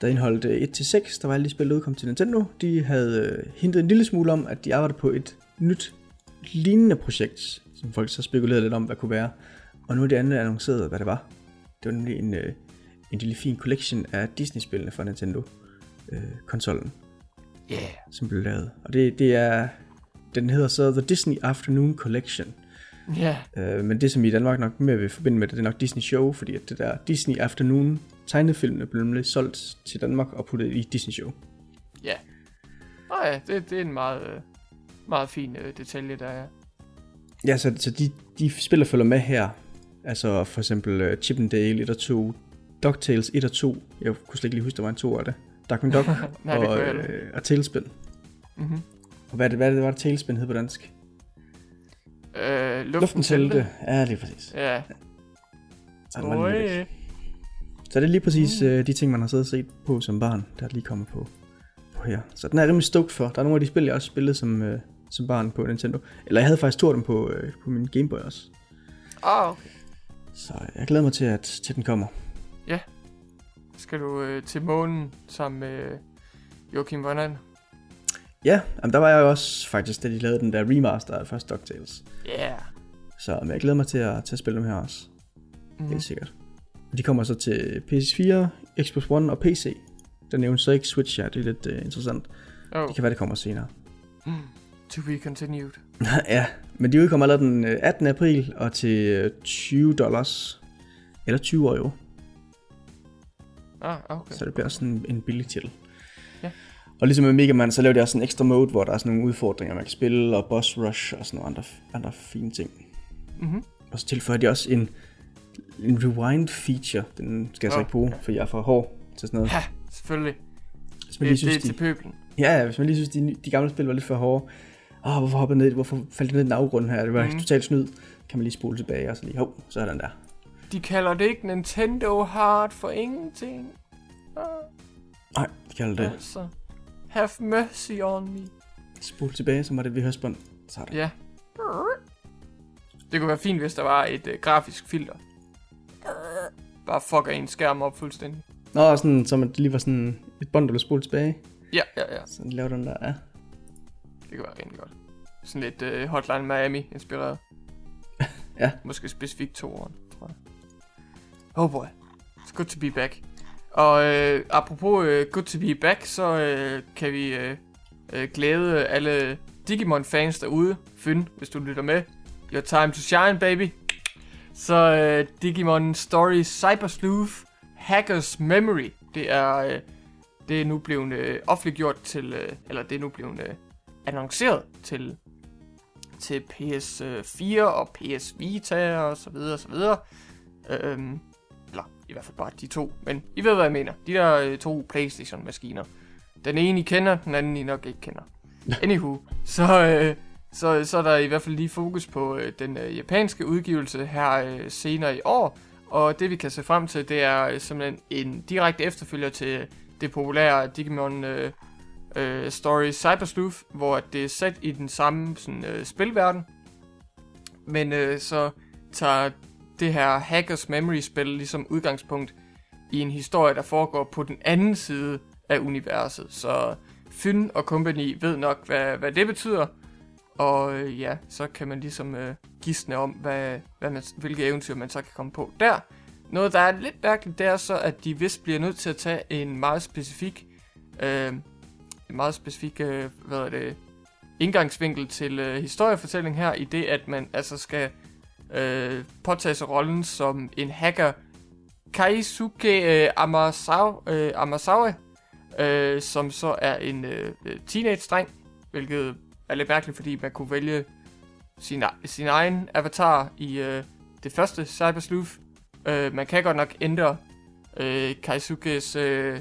Speaker 1: Der indeholdt 1-6, øh, der var alle de spil, der udkom til Nintendo. De havde øh, hintet en lille smule om, at de arbejdede på et nyt lignende projekt, som folk så spekulerede lidt om, hvad kunne være. Og nu er det andet annonceret, hvad det var. Det var nemlig en, øh, en lille fin collection af Disney-spillene fra Nintendo-konsollen.
Speaker 2: Øh, yeah.
Speaker 1: Som blev lavet. Og det, det er, den hedder så The Disney Afternoon Collection.
Speaker 2: Ja.
Speaker 1: Øh, men det, som i Danmark nok mere vil forbinde med det, det er nok Disney Show, fordi at det der Disney Afternoon tegnefilm blev nemlig solgt til Danmark og puttet i Disney Show.
Speaker 2: Ja. Nå ja, det, det er en meget, øh, meget fin uh, detalje, der er.
Speaker 1: Ja, så, så de, de spiller følger med her. Altså for eksempel uh, Chip and Dale 1 og 2, DuckTales 1 og 2. Jeg kunne slet ikke lige huske, der var en 2 af det. Darkwing Duck
Speaker 2: Nej,
Speaker 1: og, uh, og Tailspin.
Speaker 2: Mm-hmm.
Speaker 1: Og hvad er det, hvad er det, var det Tailspin hed på dansk?
Speaker 2: Øh, luften, luften
Speaker 1: det. Ja, lige præcis.
Speaker 2: Ja.
Speaker 1: Så er det Så det er lige præcis mm. øh, de ting, man har siddet og set på som barn, der lige kommer på, på her. Så den er jeg rimelig stoked for. Der er nogle af de spil, jeg også spillede som, øh, som barn på Nintendo. Eller jeg havde faktisk to af dem på, øh, på min Game Boy også.
Speaker 2: Ah, okay.
Speaker 1: Så jeg glæder mig til, at til den kommer.
Speaker 2: Skal du øh, til månen sammen med øh, Joachim Vonnan?
Speaker 1: Ja, jamen, der var jeg også faktisk, da de lavede den der remaster af første DuckTales.
Speaker 2: Ja. Yeah.
Speaker 1: Så men jeg glæder mig til at, til at spille dem her også. Mm. Helt sikkert. Og de kommer så til PS4, Xbox One og PC. Der nævnes så ikke Switch her, det er lidt uh, interessant.
Speaker 2: Oh.
Speaker 1: Det kan være, det kommer senere.
Speaker 2: Mm. To be continued.
Speaker 1: ja, men de udkommer allerede den øh, 18. april og til øh, 20 dollars. Eller 20 euro.
Speaker 2: Ah, okay.
Speaker 1: Så det bliver sådan en, en billig titel.
Speaker 2: Ja.
Speaker 1: Og ligesom med Mega Man, så laver de også en ekstra mode, hvor der er sådan nogle udfordringer, man kan spille, og boss rush og sådan nogle andre, andre fine ting.
Speaker 2: Mm-hmm.
Speaker 1: Og så tilføjer de også en, en rewind feature. Den skal jeg så
Speaker 2: Åh,
Speaker 1: ikke bruge, for jeg er for hård til sådan noget.
Speaker 2: Ja, selvfølgelig.
Speaker 1: Hvis man
Speaker 2: Det,
Speaker 1: lige
Speaker 2: det er
Speaker 1: synes,
Speaker 2: til pøblen.
Speaker 1: ja, hvis man lige synes, de, de gamle spil var lidt for hårde. Åh, hvorfor hoppede ned, hvorfor faldt jeg ned i den afgrund her? Det var mm. totalt snyd. Kan man lige spole tilbage, og så lige, hov, så er den der.
Speaker 2: De kalder det ikke Nintendo Hard for ingenting. Ah,
Speaker 1: Nej, det kalder det.
Speaker 2: altså. Have mercy on me.
Speaker 1: Spole tilbage, så var det ved højspånd. Så der.
Speaker 2: Ja. Det kunne være fint, hvis der var et øh, grafisk filter. Bare fucker en skærm op fuldstændig.
Speaker 1: Nå, sådan, som at det lige var sådan et bånd, der blev spolet tilbage.
Speaker 2: Ja, ja, ja.
Speaker 1: Så laver den der, ja.
Speaker 2: Det kunne være rigtig godt. Sådan lidt øh, Hotline Miami inspireret.
Speaker 1: Ja.
Speaker 2: Måske specifikt to år, tror jeg. Oh boy. It's good to be back. Og øh, apropos øh, good to be back, så øh, kan vi øh, øh, glæde alle Digimon-fans derude. Fyn, hvis du lytter med. Your time to shine, baby. Så øh, Digimon Story Cyber Sleuth Hackers Memory. Det er, øh, det er nu blevet øh, offentliggjort til, øh, eller det er nu blevet øh, annonceret til til PS4 øh, og PS Vita og så videre og så videre. Øhm, i hvert fald bare de to, men I ved hvad jeg mener. De der øh, to Playstation maskiner. Den ene I kender, den anden I nok ikke kender. Anywho, så, øh, så, så er der i hvert fald lige fokus på øh, den øh, japanske udgivelse her øh, senere i år. Og det vi kan se frem til, det er øh, simpelthen en direkte efterfølger til det populære Digimon øh, øh, Story Cyber Sleuth, hvor det er sat i den samme sådan, øh, spilverden. Men øh, så tager det her Hackers Memory-spil ligesom udgangspunkt i en historie, der foregår på den anden side af universet. Så Fyn og company ved nok, hvad, hvad det betyder. Og øh, ja, så kan man ligesom øh, gisne om, hvad, hvad man, hvilke eventyr man så kan komme på der. Noget, der er lidt mærkeligt, det er så, at de vist bliver nødt til at tage en meget specifik, øh, en meget specifik, øh, hvad er det, indgangsvinkel til øh, historiefortælling her, i det, at man altså skal øh, påtage sig rollen som en hacker, Kaisuke øh, Amasawa, øh, Amasawa øh, som så er en øh, øh, teenage-dreng, hvilket er lidt mærkeligt, fordi man kunne vælge sin, sin egen avatar i øh, det første Cyber Sleuth. Øh, man kan godt nok ændre øh, Kaisukes øh,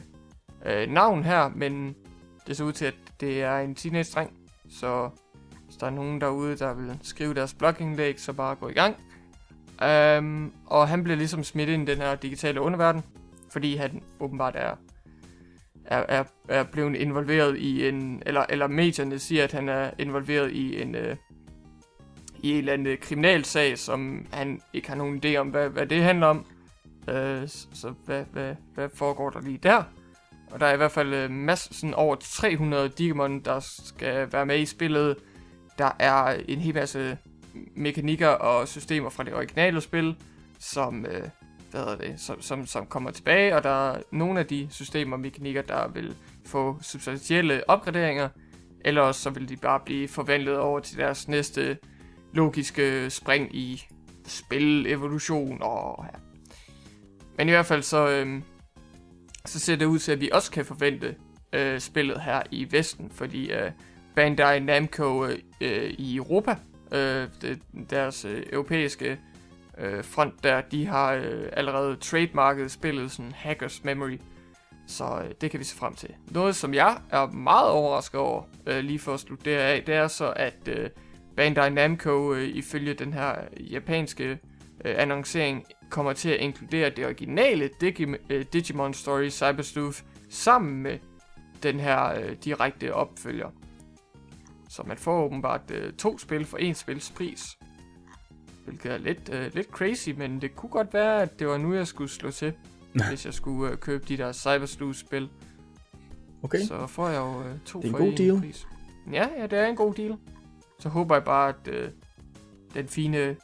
Speaker 2: øh, navn her, men det ser ud til, at det er en teenage-dreng. Så der er nogen derude, der vil skrive deres blogindlæg, så bare gå i gang. Um, og han bliver ligesom smidt ind i den her digitale underverden, fordi han åbenbart er, er, er, er blevet involveret i en, eller, eller medierne siger, at han er involveret i en, øh, i en eller anden øh, kriminalsag, som han ikke har nogen idé om, hvad, hvad det handler om. Øh, så hvad, hvad, hvad foregår der lige der? Og der er i hvert fald øh, masse, sådan over 300 Digimon, der skal være med i spillet. Der er en hel masse mekanikker og systemer fra det originale spil, som, øh, hvad hedder det, som, som, som kommer tilbage, og der er nogle af de systemer og mekanikker, der vil få substantielle opgraderinger, eller også så vil de bare blive forvandlet over til deres næste logiske spring i spil, evolution og ja. Men i hvert fald så, øh, så ser det ud til, at vi også kan forvente øh, spillet her i Vesten, fordi øh, Bandai Namco øh, i Europa, øh, det, deres øh, europæiske øh, front der, de har øh, allerede trademarket spillet sådan Hackers Memory, så øh, det kan vi se frem til. Noget, som jeg er meget overrasket over, øh, lige for at slutte det af, det er så, at øh, Bandai Namco øh, ifølge den her japanske øh, annoncering kommer til at inkludere det originale Digi- øh, Digimon Story Cyber Sleuth sammen med den her øh, direkte opfølger. Så man får åbenbart øh, to spil for en spils pris. Hvilket er lidt, øh, lidt crazy, men det kunne godt være, at det var nu, jeg skulle slå til. hvis jeg skulle øh, købe de der Cyber Sleuth spil.
Speaker 1: Okay.
Speaker 2: Så får jeg jo øh, to
Speaker 1: Det er en
Speaker 2: for
Speaker 1: god
Speaker 2: en
Speaker 1: deal.
Speaker 2: pris. Ja, ja, det er en god deal. Så håber jeg bare, at øh, den fine... øh,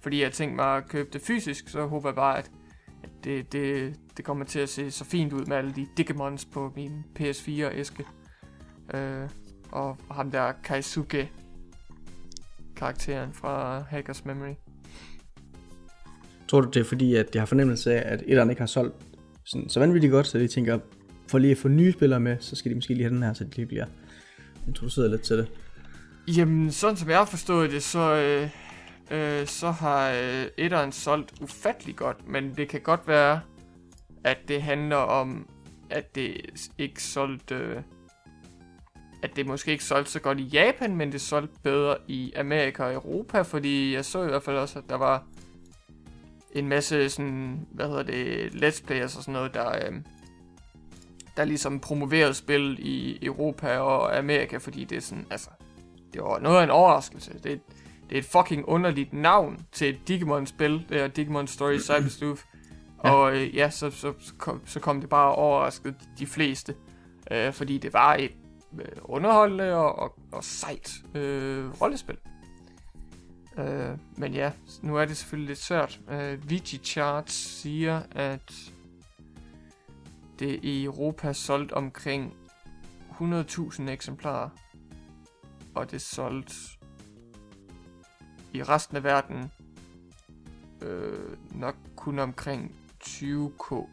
Speaker 2: Fordi jeg tænkte mig at købe det fysisk, så håber jeg bare, at, at det, det, det kommer til at se så fint ud med alle de Digimons på min PS4-æske. Øh, og ham der Kaisuke karakteren fra Hackers Memory.
Speaker 1: Tror du, det er fordi, at jeg har fornemmelse af, at etteren ikke har solgt sådan, så vanvittigt godt, så de tænker, for lige at få nye spillere med, så skal de måske lige have den her, så de lige bliver introduceret lidt til det.
Speaker 2: Jamen, sådan som jeg har forstået det, så, øh, øh, så har øh, etteren solgt ufattelig godt, men det kan godt være, at det handler om, at det ikke solgte... Øh, at det måske ikke solgte så godt i Japan, men det solgte bedre i Amerika og Europa, fordi jeg så i hvert fald også, at der var en masse sådan, hvad hedder det, let's players og sådan noget, der, øh, der ligesom promoverede spil i Europa og Amerika, fordi det er sådan, altså, det var noget af en overraskelse. Det, det er et fucking underligt navn til et Digimon-spil, det er Digimon Story Cyber Sleuth.
Speaker 1: Ja.
Speaker 2: Og øh, ja, så, så, så, kom, så kom det bare overrasket de fleste, øh, fordi det var et øh, underholdende og, og, og sejt øh, rollespil. Øh, men ja, nu er det selvfølgelig lidt svært. Øh, VG Charts siger, at det i Europa solgt omkring 100.000 eksemplarer. Og det solgt i resten af verden øh, nok kun omkring 20k.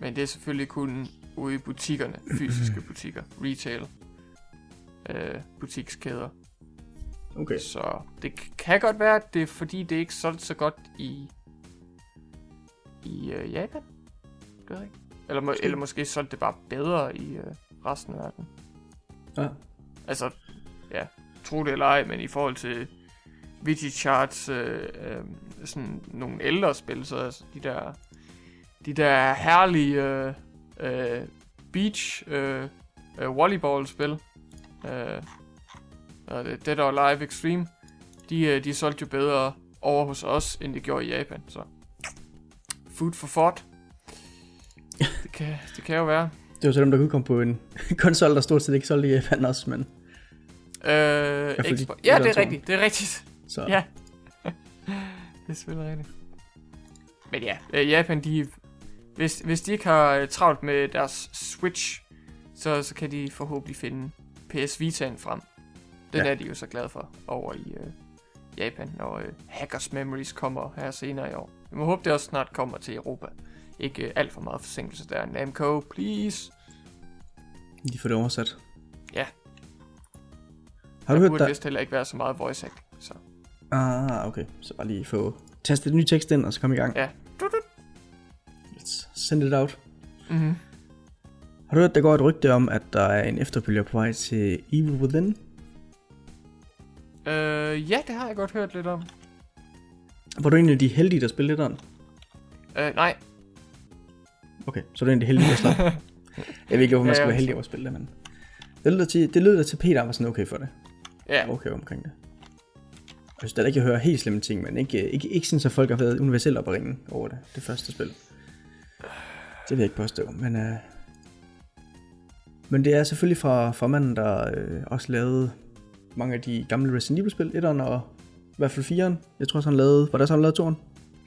Speaker 2: Men det er selvfølgelig kun ude i butikkerne, fysiske butikker, retail, øh, butikskæder.
Speaker 1: Okay.
Speaker 2: Så det kan godt være, at det er fordi, det ikke solgte så godt i, i øh, Japan. Det ved jeg ikke. Eller, må, eller måske solgte det bare bedre i øh, resten af verden.
Speaker 1: Ja.
Speaker 2: Altså, ja, tro det eller ej, men i forhold til Vigi Charts, øh, øh, sådan nogle ældre spil, så altså de der, de der herlige øh, øh, beach øh, øh, volleyball-spil, øh, og det Dead or Alive Extreme, de, øh, de solgte jo bedre over hos os, end det gjorde i Japan, så food for thought. Det kan, det kan jo være.
Speaker 1: Det var så dem, der kunne komme på en konsol, der stort set ikke solgte i Japan også, men
Speaker 2: Øh, Xbox.
Speaker 1: det
Speaker 2: Ja, det er rigtigt, det er rigtigt.
Speaker 1: så
Speaker 2: Ja. det er selvfølgelig rigtigt. Men ja, øh, Japan, de, hvis, hvis de ikke har øh, travlt med deres Switch, så, så kan de forhåbentlig finde PS Vita'en frem. Den
Speaker 1: Ja.
Speaker 2: er de jo så glade for over i øh, Japan, når øh, Hackers Memories kommer her senere i år. Vi må håbe, det også snart kommer til Europa. Ikke øh, alt for meget forsinkelse der. Namco, please.
Speaker 1: de får det oversat.
Speaker 2: Ja.
Speaker 1: Har du
Speaker 2: der
Speaker 1: hørt
Speaker 2: burde
Speaker 1: der?
Speaker 2: vist heller ikke være så meget voice acting. Så.
Speaker 1: Ah, okay. Så bare lige få tastet ny tekst ind, og så komme i gang.
Speaker 2: Ja.
Speaker 1: Send it out.
Speaker 2: Mm-hmm.
Speaker 1: Har du hørt, der går et rygte om, at der er en efterfølger på vej til Evil Within?
Speaker 2: Øh, ja, det har jeg godt hørt lidt om.
Speaker 1: Var du en af de heldige, der spillede lidt
Speaker 2: Øh, nej,
Speaker 1: Okay, så er du en af de heldige, der slap. jeg ved ikke, hvorfor man
Speaker 2: Ja,
Speaker 1: skal være heldig over at spille det, men... Det lyder til, det lyder til Peter var sådan okay for det.
Speaker 2: ja,
Speaker 1: Okay omkring det. Jeg synes da ikke, jeg hører helt slemme ting, men ikke, ikke, ikke sådan, så folk har været universelt op at ringe over det, det første spil. Det vil jeg ikke påstå, men... Uh... Men det er selvfølgelig fra, fra manden, der øh, også lavede mange af de gamle Resident Evil-spil, etteren og i hvert fald 4'eren. Jeg tror også, han lavede... Var der så, han lavede 2'eren?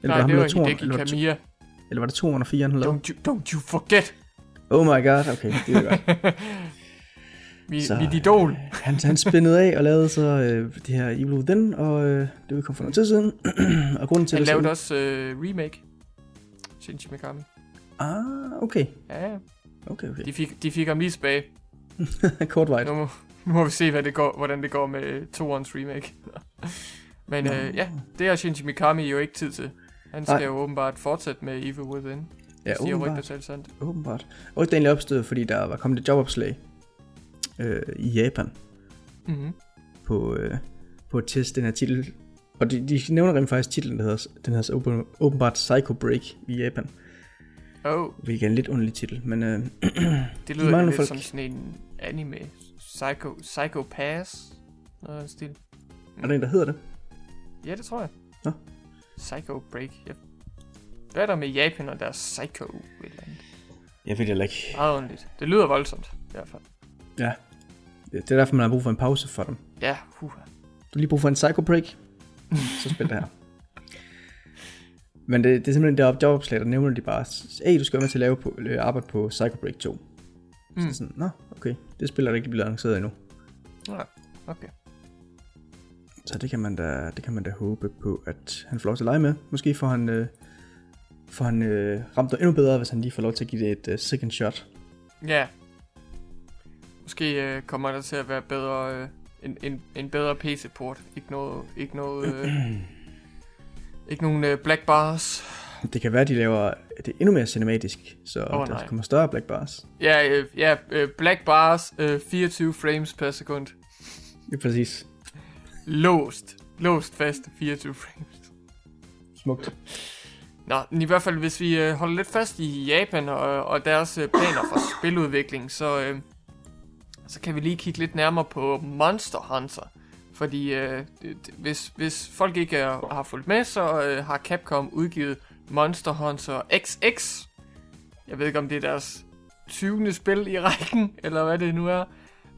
Speaker 1: Eller
Speaker 2: nej,
Speaker 1: ham,
Speaker 2: det var
Speaker 1: 2'eren?
Speaker 2: Hideki
Speaker 1: Eller, var det
Speaker 2: Kamiya.
Speaker 1: eller var det 2'eren og 4'eren, han lavede?
Speaker 2: Don't you, don't you forget.
Speaker 1: Oh my god, okay, det er godt.
Speaker 2: Mi,
Speaker 1: Så,
Speaker 2: mit idol.
Speaker 1: han, han spændede af og lavede så øh, det her Evil Within, og øh, det udkom for noget tid siden. og grunden til,
Speaker 2: Han
Speaker 1: det
Speaker 2: lavede
Speaker 1: så-
Speaker 2: også øh, remake. Shinji Mikami.
Speaker 1: Ah, okay.
Speaker 2: Ja, ja.
Speaker 1: Okay, okay.
Speaker 2: De fik, de fik ham lige tilbage.
Speaker 1: Kortvejt.
Speaker 2: Nu, må- nu må vi se, hvad det går, hvordan det går med 2'erens remake. Men
Speaker 1: Nå.
Speaker 2: øh, ja, det har Shinji Mikami jo ikke tid til. Han
Speaker 1: Nej.
Speaker 2: skal jo åbenbart fortsætte med Evil Within.
Speaker 1: Ja,
Speaker 2: Ja,
Speaker 1: åbenbart.
Speaker 2: til sandt.
Speaker 1: åbenbart. Og det er egentlig opstået, fordi der var kommet et jobopslag øh, i Japan
Speaker 2: Mm-hmm.
Speaker 1: på, øh, på at teste den her titel. Og de, de nævner rent faktisk titlen, der hedder, den hedder åben, åbenbart Psycho Break i Japan.
Speaker 2: Oh,
Speaker 1: Hvilket er en lidt underlig titel, men øh,
Speaker 2: det lyder lidt
Speaker 1: folk.
Speaker 2: som sådan en anime. Psycho, Psycho Pass. Noget stil.
Speaker 1: er der en, der hedder det?
Speaker 2: Ja, det tror jeg.
Speaker 1: Nå.
Speaker 2: Psycho Break. Ja. Hvad er der med Japan og deres Psycho? et eller andet?
Speaker 1: Jeg ved det ikke.
Speaker 2: Meget underligt. Det lyder voldsomt, i hvert fald.
Speaker 1: Ja. Det er derfor, man har brug for en pause for dem.
Speaker 2: Ja, huh.
Speaker 1: Du har lige brug for en psycho break. Så spil det her. Men det, det er simpelthen der jobopslag, der nævner de bare, hey, du skal være med til at lave på, øh, arbejde på Psycho Break 2. Mm. Så sådan, nå, okay, det spiller der ikke blevet annonceret endnu.
Speaker 2: Ja, okay.
Speaker 1: Så det kan man da, det kan man da håbe på, at han får lov til at lege med. Måske får han, øh, får han øh, ramt noget endnu bedre, hvis han lige får lov til at give det et uh, second shot.
Speaker 2: Ja. Måske øh, kommer der til at være bedre, øh, en, en, en bedre PC-port. Ikke noget, ikke noget, øh, ikke nogen øh, black bars.
Speaker 1: Det kan være, de laver det endnu mere cinematisk, så oh, der
Speaker 2: nej.
Speaker 1: kommer større black bars.
Speaker 2: Ja, øh, ja øh, black bars, øh, 24 frames per sekund.
Speaker 1: Er præcis.
Speaker 2: Låst. Låst fast 24 frames.
Speaker 1: Smukt.
Speaker 2: Nå, men i hvert fald, hvis vi øh, holder lidt fast i Japan og, og deres øh, planer for spiludvikling, så, øh, så kan vi lige kigge lidt nærmere på Monster Hunter. Fordi øh, hvis, hvis folk ikke er, har fulgt med, så øh, har Capcom udgivet Monster Hunter XX. Jeg ved ikke, om det er deres 20. spil i rækken, eller hvad det nu er.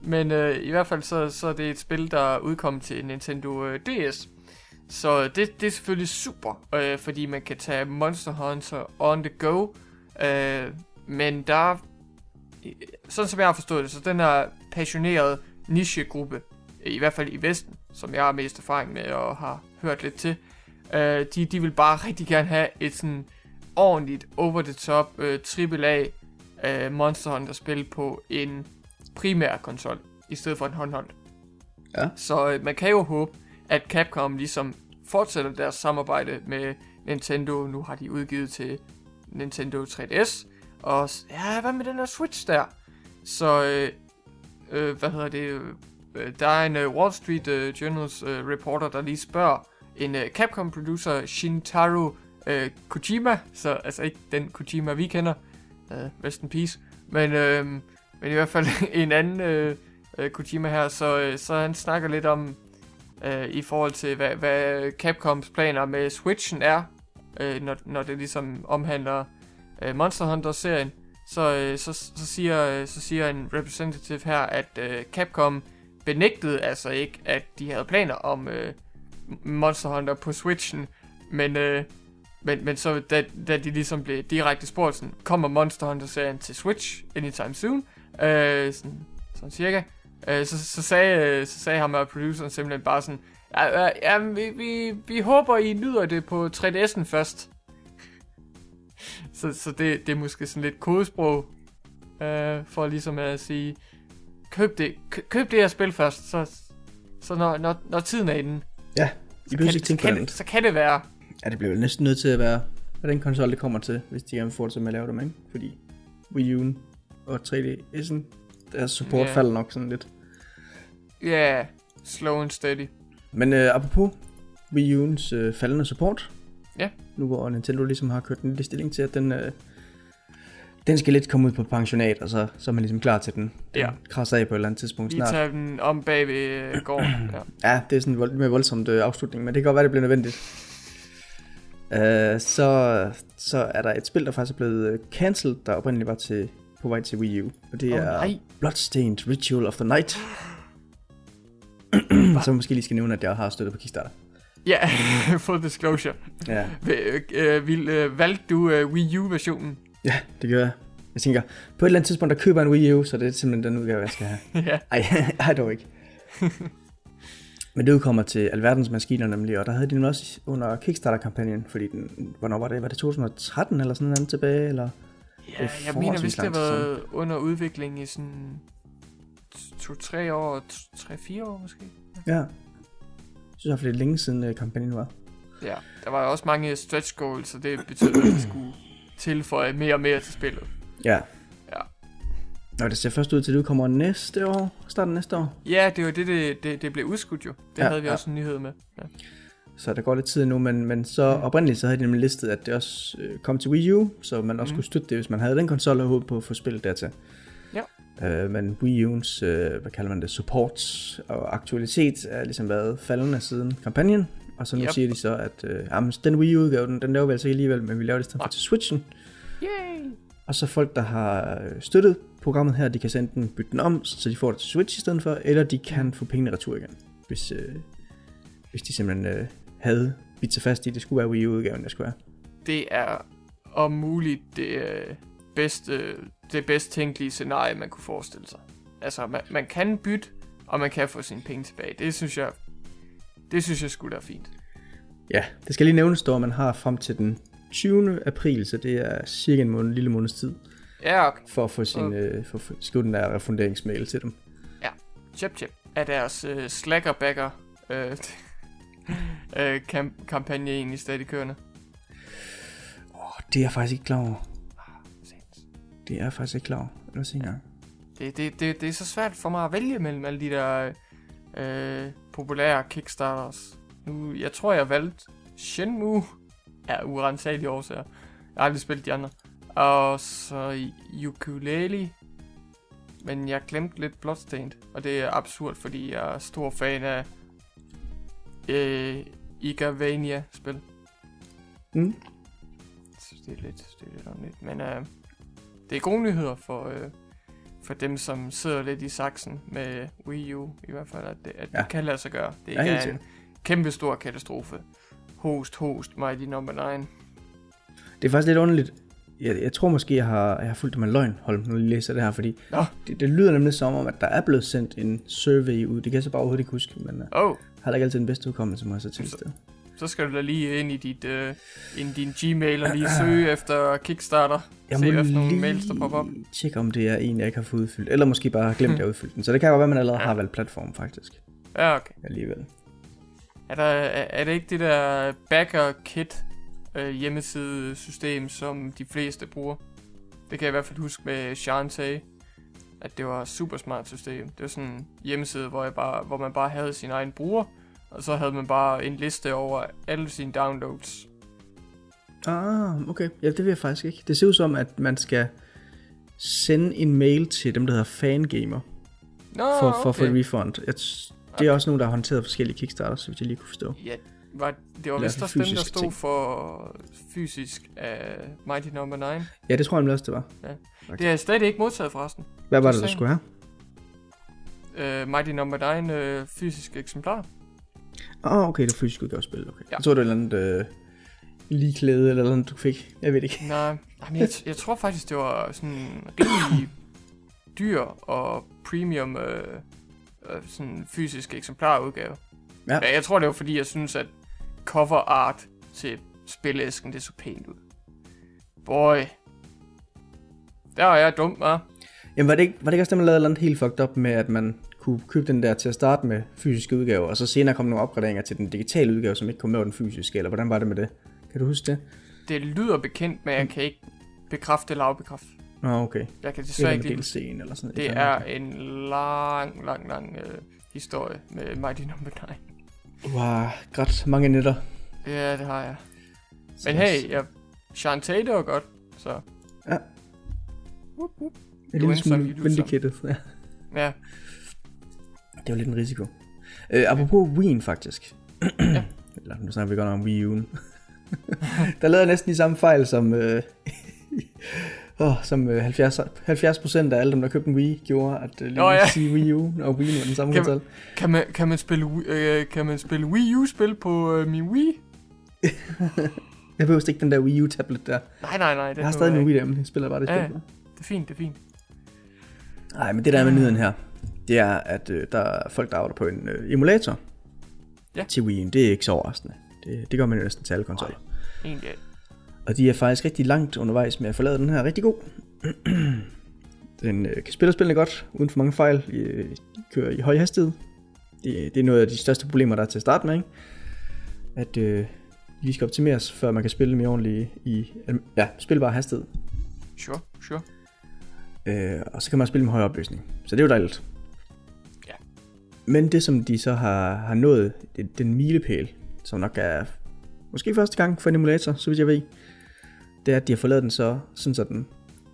Speaker 2: Men øh, i hvert fald så, så er det et spil, der udkom til Nintendo øh, DS. Så øh, det, det er selvfølgelig super, øh, fordi man kan tage Monster Hunter on the go. Øh, men der sådan som jeg har forstået det, så den her passionerede nichegruppe, i hvert fald i Vesten, som jeg har mest erfaring med og har hørt lidt til, øh, de, de vil bare rigtig gerne have et sådan ordentligt over-the-top øh, AAA øh, Monster Hunter spil på en primær konsol, i stedet for en håndholdt.
Speaker 1: Ja.
Speaker 2: Så øh, man kan jo håbe, at Capcom ligesom fortsætter deres samarbejde med Nintendo. Nu har de udgivet til Nintendo 3DS. Og ja, hvad med den her Switch der? Så, øh, øh, hvad hedder det? Øh, der er en øh, Wall Street øh, Journals reporter, der lige spørger en Capcom-producer, Shintaro Kojima. Så altså ikke den Kojima, vi kender. Øh, rest in peace. Men, øhm, men i hvert fald en anden Kojima her. Så, så han snakker lidt om, i forhold til, hvad, hvad Capcoms planer med Switchen er, øh, når, når det ligesom omhandler øh, Monster Hunter-serien. Så, øh, så, så, siger, så siger en representative her, at øh, Capcom benægtede altså ikke, at de havde planer om øh, Monster Hunter på Switchen, men, øh, men, men så da, da de ligesom blev direkte spurgt, sådan, kommer Monster Hunter-serien til Switch anytime soon? Øh, sådan, sådan cirka. Øh, så, så, sagde, øh, så sagde ham og produceren simpelthen bare sådan, ja, ja, ja vi, vi, vi håber, I nyder det på 3DS'en først. så så det, det er måske sådan lidt kodesprog, øh, for ligesom at sige, køb det, kø, køb det her spil først, så, så når, når, når tiden er inde,
Speaker 1: Ja, I behøver ikke
Speaker 2: så,
Speaker 1: tænke på
Speaker 2: det, så kan det være.
Speaker 1: Ja, det bliver vel næsten nødt til at være, hvad den konsol det kommer til, hvis de gerne vil fortsætte med at lave dem, ikke? Fordi Wii U'en og 3DS'en, deres support
Speaker 2: Ja.
Speaker 1: falder nok sådan lidt.
Speaker 2: Ja, yeah, slow and steady.
Speaker 1: Men øh, apropos Wii U'ens øh, faldende support,
Speaker 2: Ja.
Speaker 1: nu hvor Nintendo ligesom har kørt en lille stilling til, at den, øh, den skal lidt komme ud på pensionat, og så, så er man ligesom klar til den. den
Speaker 2: Ja.
Speaker 1: krasser af på et eller andet tidspunkt
Speaker 2: Vi
Speaker 1: snart.
Speaker 2: tager den om bag ved øh, gården. Ja.
Speaker 1: Ja, det er sådan en vold, mere voldsomt øh, afslutning, men det kan godt være, det bliver nødvendigt. Uh, så, så er der et spil, der faktisk er blevet cancelled, der oprindeligt var til, på vej til Wii U. Og det
Speaker 2: Åh,
Speaker 1: er
Speaker 2: nej.
Speaker 1: Bloodstained Ritual of the Night. så måske lige skal nævne, at jeg har støttet på Kickstarter.
Speaker 2: Ja, full disclosure.
Speaker 1: Ja,
Speaker 2: Øh, øh, vil, øh, valgte du øh, Wii U-versionen?
Speaker 1: Ja det gør jeg. Jeg tænker, på et eller andet tidspunkt, der køber en Wii U, så det er simpelthen den udgave, jeg skal have.
Speaker 2: ja.
Speaker 1: Ej, ej dog ikke. Men det udkommer til alverdens maskiner nemlig, og der havde de den også under Kickstarter-kampagnen, fordi den, hvornår var det? Var det 2013 eller sådan noget tilbage? Eller?
Speaker 2: Ja, jeg mener, hvis det været under udvikling i sådan 2-3 år, 3-4 år måske.
Speaker 1: Ja. Jeg synes det er længe siden uh, kampagnen var.
Speaker 2: Ja, der var også mange stretch goals, så det betød, at de skulle tilføje mere og mere til spillet.
Speaker 1: Ja.
Speaker 2: Ja.
Speaker 1: Og det ser først ud til, at det udkommer næste år, starten næste år.
Speaker 2: Ja, det var det, det, det, det blev udskudt jo. Det
Speaker 1: Ja,
Speaker 2: havde vi
Speaker 1: ja.
Speaker 2: også en nyhed med. Ja.
Speaker 1: så der går lidt tid nu, men, men så oprindeligt så havde de nemlig listet, at det også øh, kom til Wii U, så man også mm. kunne støtte det, hvis man havde den konsol og håbede på at få spillet dertil.
Speaker 2: Ja.
Speaker 1: Øh, men Wii U's, øh, hvad kalder man det, support og aktualitet er ligesom været faldende siden kampagnen, og så nu
Speaker 2: Yep.
Speaker 1: siger de så, at øh, jamen, den Wii U-udgave, den, den laver vi altså ikke alligevel, men vi laver det i stedet for
Speaker 2: Ah.
Speaker 1: til Switchen.
Speaker 2: Yay!
Speaker 1: Og så folk, der har øh, støttet programmet her, de kan så enten bytte den om, så de får det til Switch i stedet for, eller de kan få pengene retur igen, hvis, øh, hvis de simpelthen øh, havde bidt sig fast i, at det skulle være Wii U-udgaven, der skulle være.
Speaker 2: Det er om muligt det øh, bedste, det bedst tænkelige scenarie, man kunne forestille sig. Altså, man, man kan bytte, og man kan få sine penge tilbage. Det synes jeg, det synes jeg skulle da fint.
Speaker 1: Ja, det skal lige nævnes dog, at man har frem til den 20. april, så det er cirka en måned, en lille måneds tid,
Speaker 2: Ja, okay.
Speaker 1: for at få sin, øh, for at skrive den der refunderingsmail til dem.
Speaker 2: Chip chip er deres øh, slackerbacker øh, øh, kamp- kampagne egentlig stadig kørende.
Speaker 1: Åh, det er jeg faktisk ikke klar over. Det er jeg faktisk ikke klar over. Lad os se engang.
Speaker 2: Det, det, det, det er så svært for mig at vælge mellem alle de der øh, populære Kickstarters. Nu, jeg tror, jeg valgte Shenmue af urensagelige årsager. Jeg har aldrig spillet de andre. Og så Ukulele. Men jeg glemte lidt Bloodstained. Og det er absurd, fordi jeg er stor fan af øh, Igavania-spil.
Speaker 1: Mm.
Speaker 2: Så det er lidt, det er lidt underligt. Men øh, det er gode nyheder for, øh, for dem, som sidder lidt i saksen med Wii U, i hvert fald, at det, at ja. Det kan lade sig gøre. Det
Speaker 1: Ja,
Speaker 2: er en kæmpe stor katastrofe. Host, host, Mighty Number 9.
Speaker 1: Det er faktisk lidt underligt. Jeg, jeg tror måske, jeg har, jeg har fulgt det med løgn, Holm, når jeg læser det her, fordi
Speaker 2: Nå.
Speaker 1: det, det lyder nemlig som om, at der er blevet sendt en survey ud. Det kan jeg så bare overhovedet ikke huske, men
Speaker 2: Oh,
Speaker 1: har da ikke altid den bedste udkommelse, må jeg så tilstå.
Speaker 2: Så skal du da lige ind i dit, øh, ind i din Gmail og lige søge efter Kickstarter.
Speaker 1: Jeg
Speaker 2: Se,
Speaker 1: må
Speaker 2: for nogle mails, der popper op.
Speaker 1: tjekke, om det er en, jeg ikke har fået udfyldt. Eller måske bare har glemt, at jeg har udfyldt den. Så det kan godt være, at man allerede
Speaker 2: Ja.
Speaker 1: har valgt platform, faktisk.
Speaker 2: Ja, okay.
Speaker 1: Alligevel.
Speaker 2: Er, der, er, er det ikke det der Backer Kit øh, hjemmesidesystem, som de fleste bruger? Det kan jeg i hvert fald huske med Shantae, at det var et super smart system. Det var sådan en hjemmeside, hvor, jeg bare, hvor man bare havde sin egen bruger, og så havde man bare en liste over alle sine downloads.
Speaker 1: Ah, okay. Ja, det ved jeg faktisk ikke. Det ser ud som, at man skal sende en mail til dem, der hedder Fangamer,
Speaker 2: Nå,
Speaker 1: for, for at få
Speaker 2: okay.
Speaker 1: et refund. Jeg, t- det er også nogen, der har håndteret forskellige Kickstarters, så vidt jeg lige kunne forstå.
Speaker 2: Ja, var, det var vist også dem, der stod
Speaker 1: ting.
Speaker 2: for fysisk af Mighty Number 9.
Speaker 1: Ja, det tror jeg også, det var.
Speaker 2: Det har jeg stadig ikke modtaget forresten.
Speaker 1: Hvad var det,
Speaker 2: sagde-
Speaker 1: skulle have?
Speaker 2: Uh, Mighty Number 9 øh, fysisk eksemplar.
Speaker 1: Åh, oh, okay, det var fysisk udgavsspil, okay.
Speaker 2: Ja.
Speaker 1: Jeg tror, det var et eller andet øh, lige klæde, eller noget, du fik. Jeg ved ikke.
Speaker 2: Nej, men jeg, jeg tror faktisk, det var sådan en rimelig dyr og premium øh, øh, sådan fysisk eksemplarudgave.
Speaker 1: Ja.
Speaker 2: ja. Jeg tror, det var fordi, jeg synes, at cover art til spilæsken, det så pænt ud. Boy. Der var jeg dum, hva'?
Speaker 1: Jamen, var det, ikke, var det ikke også det, man lavede et eller andet helt fucked up med, at man kunne købe den der til at starte med fysiske udgaver, og så senere kom nogle opgraderinger til den digitale udgave, som ikke kom med den fysiske, eller hvordan var det med det? Kan du huske det?
Speaker 2: Det lyder bekendt, men jeg kan ikke bekræfte eller afbekræfte.
Speaker 1: Nå, okay.
Speaker 2: Jeg kan desværre ikke lide
Speaker 1: DLC'en eller sådan
Speaker 2: Det
Speaker 1: et
Speaker 2: er en lang, lang, lang øh, historie med Mighty Number 9.
Speaker 1: andet. Du har grædt mange nætter.
Speaker 2: Ja, det har jeg. Men hey, jeg, Shantae, det var godt, så...
Speaker 1: Ja.
Speaker 2: Wup, wup.
Speaker 1: En lille smule vindicated. Ja.
Speaker 2: Ja,
Speaker 1: Det var lidt en risiko. Øh, apropos Wien faktisk.
Speaker 2: Ja.
Speaker 1: Eller nu snakker vi godt om Wii U'en. der lavede næsten de samme fejl som, øh, oh, som øh, 70, 70% af alle dem, der købte en Wii, gjorde, at øh, lige
Speaker 2: Nå, ja.
Speaker 1: sige Wii U, og Wii var den samme
Speaker 2: Kan kan man, kan man spille, øh, kan man spille Wii U-spil på øh, min Wii?
Speaker 1: Jeg behøver ikke den der Wii U-tablet der.
Speaker 2: Nej, nej, nej. Det
Speaker 1: Jeg har stadig
Speaker 2: ikke.
Speaker 1: Wii derhjemme, jeg spiller bare det
Speaker 2: Ja,
Speaker 1: spil.
Speaker 2: Det er fint, det er fint.
Speaker 1: Nej, men det der er med nyheden her, det er, at øh, der er folk, der arbejder på en øh, emulator
Speaker 2: Ja.
Speaker 1: til Wii'en. Det er ikke så overraskende. Det, det gør man jo næsten til alle konsoller.
Speaker 2: Egentlig.
Speaker 1: Og de er faktisk rigtig langt undervejs med at forlade den her rigtig god. den øh, kan spille spillene godt, uden for mange fejl. I, øh, de kører i høj hastighed. Det, det er noget af de største problemer, der er til at starte med. Ikke? At øh, de skal optimeres, før man kan spille mere ordentligt i ja, spilbar hastighed.
Speaker 2: Sure, sure.
Speaker 1: Øh, og så kan man spille med høj opløsning. Så det er jo dejligt. Men det som de så har, har nået, det, den milepæl, som nok er måske første gang for en emulator, så vidt jeg ved, det er, at de har forladet den så, sådan så den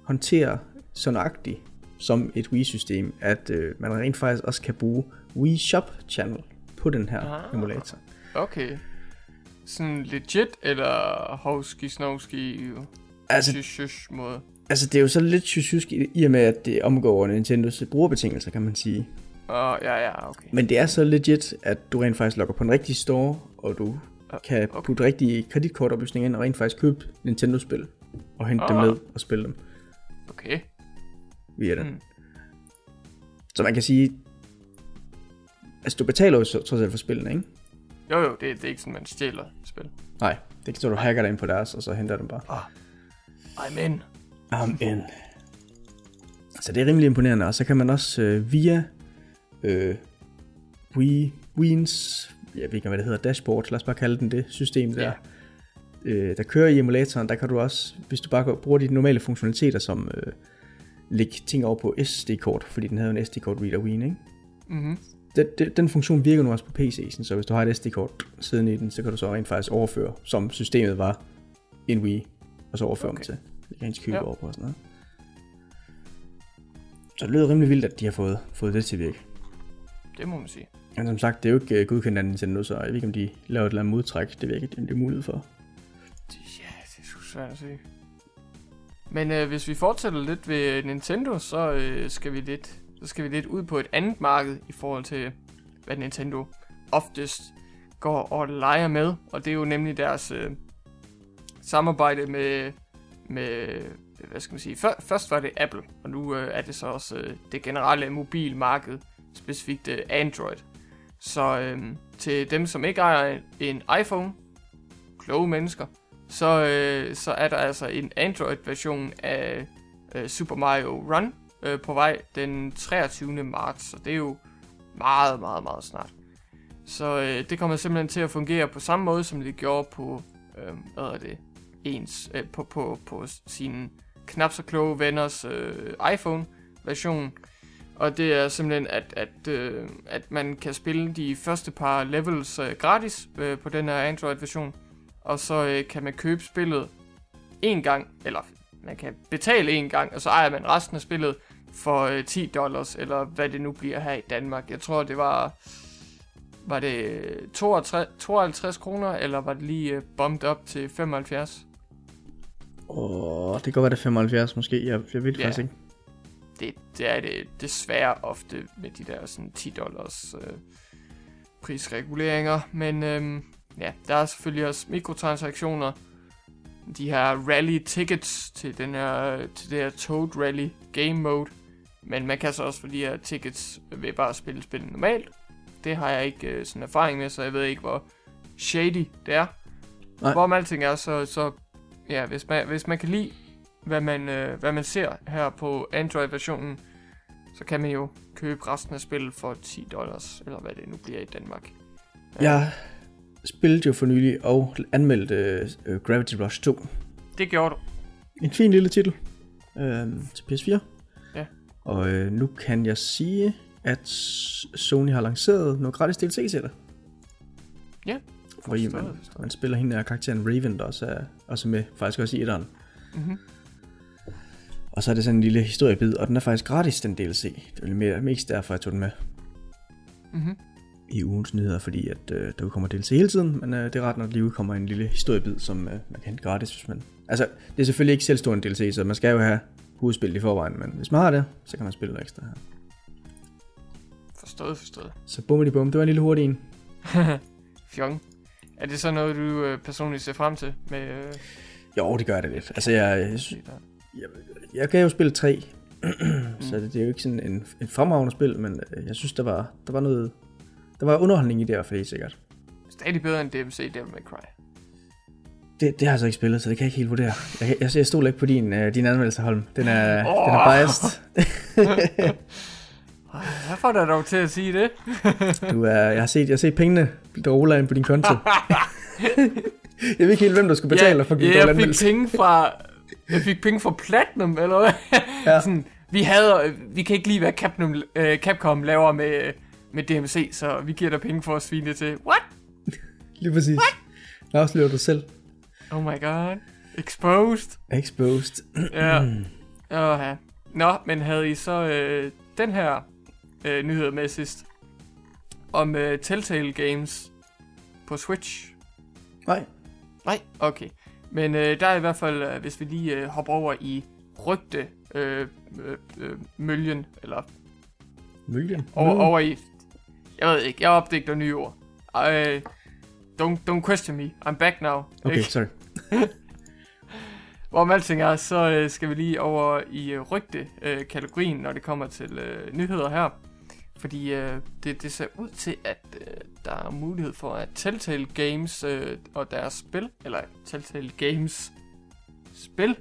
Speaker 1: håndterer så nøjagtigt som et Wii-system, at øh, man rent faktisk også kan bruge Wii Shop Channel på den her
Speaker 2: Ah.
Speaker 1: emulator.
Speaker 2: Okay. Sådan legit, eller hovski snovski
Speaker 1: Altså,
Speaker 2: shush shush måde?
Speaker 1: altså, det er jo så lidt tjusk i, i og med, at det omgår Nintendos brugerbetingelser, kan man sige.
Speaker 2: Åh, ja, ja, okay.
Speaker 1: Men det er så legit, at du rent faktisk logger på en rigtig store, og du kan
Speaker 2: okay.
Speaker 1: putte rigtige kreditkortoplysninger ind, og rent faktisk købe Nintendo-spil, og hente dem
Speaker 2: Ah.
Speaker 1: ned og spille dem
Speaker 2: Okay.
Speaker 1: via den.
Speaker 2: Mm.
Speaker 1: Så man kan sige, altså du betaler jo trods alt for spillene, ikke?
Speaker 2: Jo, jo, det, det er ikke sådan, man stjæler spil.
Speaker 1: Nej, det kan så du hacker dig ind på deres, og så henter dem bare.
Speaker 2: I'm in.
Speaker 1: I'm in. Så det er rimelig imponerende, og så kan man også øh, via øh, Wii, Wiens, jeg ved ikke, hvad det hedder, dashboard, lad os bare kalde den det, system der,
Speaker 2: Ja.
Speaker 1: øh, der kører i emulatoren, der kan du også, hvis du bare bruger de normale funktionaliteter, som øh, lægge ting over på SD-kort, fordi den havde en SD-kort reader Wii, ikke?
Speaker 2: Mhm.
Speaker 1: Den, den, den funktion virker nu også på PC, sådan, så hvis du har et SD-kort siden i den, så kan du så rent faktisk overføre, som systemet var, en Wii, og så overføre okay. Dem til rent købe
Speaker 2: Ja.
Speaker 1: over på og sådan noget. Så det lyder rimelig vildt, at de har fået, fået det til at virke.
Speaker 2: Det må man sige.
Speaker 1: Men som sagt, det er jo ikke øh, godkendt af Nintendo, så jeg ved ikke, om de laver et eller andet modtræk. Det ved jeg ikke, om det er mulighed for.
Speaker 2: Det, ja, det er sgu svært at se. Men øh, hvis vi fortsætter lidt ved Nintendo, så øh, skal vi lidt så skal vi lidt ud på et andet marked i forhold til hvad Nintendo oftest går og leger med, og det er jo nemlig deres øh, samarbejde med med hvad skal man sige, Før, først var det Apple, og nu øh, er det så også øh, det generelle mobilmarked, specifikt øh, Android. Så øh, til dem, som ikke ejer en iPhone, kloge mennesker, så, øh, så er der altså en Android-version af øh, Super Mario Run øh, på vej den 23. marts, og det er jo meget, meget, meget snart. Så øh, det kommer simpelthen til at fungere på samme måde, som det gjorde på, øh, hvad er det, ens, øh, på, på, på sine knap så kloge venners øh, iPhone-version. Og det er simpelthen, at, at, øh, at man kan spille de første par levels øh, gratis øh, på den her Android-version. Og så øh, kan man købe spillet en gang, eller man kan betale en gang, og så ejer man resten af spillet for øh, 10 dollars, eller hvad det nu bliver her i Danmark. Jeg tror, det var... Var det 62, 52 kroner, eller var det lige øh, bumped op til 75?
Speaker 1: Åh, det kan godt være, det er 75 måske. Jeg, jeg ved det
Speaker 2: Ja.
Speaker 1: faktisk ikke.
Speaker 2: Det, det er det desværre ofte med de der sådan 10 dollars øh, prisreguleringer. Men øhm, ja, der er selvfølgelig også mikrotransaktioner. De her rally tickets til, den her, til det her Toad Rally game mode. Men man kan så også få de her tickets ved bare at spille spillet normalt. Det har jeg ikke øh, sådan erfaring med, så jeg ved ikke, hvor shady det er.
Speaker 1: Nej.
Speaker 2: Hvor alting er, så, så ja, hvis man, hvis man kan lide hvad man, øh, hvad man ser her på Android-versionen, så kan man jo købe resten af spillet for 10 dollars, eller hvad det nu bliver i Danmark.
Speaker 1: Jeg spillede jo for nylig og anmeldte øh, Gravity Rush 2.
Speaker 2: Det gjorde du.
Speaker 1: En fin lille titel øh, til PS4.
Speaker 2: Ja.
Speaker 1: Og øh, nu kan jeg sige, at Sony har lanceret noget gratis DLC til det.
Speaker 2: Ja, forstået,
Speaker 1: man,
Speaker 2: forstået.
Speaker 1: man spiller hende af karakteren Raven, der også er, også med, faktisk også i etteren.
Speaker 2: Mhm.
Speaker 1: Og så er det sådan en lille historiebid, og den er faktisk gratis, den DLC. Det er mere, mest derfor, jeg tog den med
Speaker 2: Mhm.
Speaker 1: i ugens nyheder, fordi at øh, der udkommer DLC hele tiden, men øh, det er ret, når der lige udkommer en lille historiebid, som øh, man kan hente gratis, hvis man... Altså, det er selvfølgelig ikke selvstående DLC, så man skal jo have hovedspillet i forvejen, men hvis man har det, så kan man spille noget ekstra her.
Speaker 2: Forstået, forstået.
Speaker 1: Så bum bum, det var en lille hurtig en.
Speaker 2: Fjong. Er det så noget, du øh, personligt ser frem til med... Øh,
Speaker 1: Jo, det gør det lidt. Altså, jeg, jeg? Jeg, jeg kan jo spille 3, så det, det er jo ikke sådan en, et fremragende spil, men øh, jeg synes, der var, der var noget... Der var underholdning i det her, for helt sikkert.
Speaker 2: Stadig bedre end DMC Devil May Cry.
Speaker 1: Det, det har jeg så ikke spillet, så det kan jeg ikke helt vurdere. Jeg, jeg, jeg stoler ikke på din, uh, din anmeldelse, Holm. Den er, oh. den er biased.
Speaker 2: Hvad får dig dog til at sige det?
Speaker 1: Du er, jeg, har set, jeg har set pengene, ruller ind på din konto. jeg ved ikke helt, hvem der skulle betale dig for at give
Speaker 2: ja,
Speaker 1: dårlig
Speaker 2: jeg fik
Speaker 1: anmeldelse.
Speaker 2: penge fra... Jeg fik penge fra Platinum, eller hvad?
Speaker 1: Ja.
Speaker 2: Sådan, vi, havde, vi kan ikke lide, hvad Capcom, øh, Capcom laver med, med DMC, så vi giver dig penge for at svine det til. What?
Speaker 1: Lige præcis. Nu afslører du selv.
Speaker 2: Oh my god. Exposed.
Speaker 1: Exposed.
Speaker 2: Ja. Åh, ja. Nå, men havde I så øh, den her øh, nyhed med sidst? Om øh, Telltale Games på Switch?
Speaker 1: Nej.
Speaker 2: Nej, okay. Men øh, der er i hvert fald, øh, hvis vi lige øh, hopper over i rygte øh, øh, øh, mølgen, eller
Speaker 1: Mølgen.
Speaker 2: over, over i, jeg ved ikke, jeg opdigter nye ord. I, don't, don't question me, I'm back now.
Speaker 1: Okay,
Speaker 2: Ikke?
Speaker 1: sorry.
Speaker 2: Hvorom alting er, så øh, skal vi lige over i øh, rygte-kategorien, når det kommer til øh, nyheder her. Fordi øh, det, det ser ud til, at øh, der er mulighed for, at Telltale Games øh, og deres spil, eller Telltale Games spil,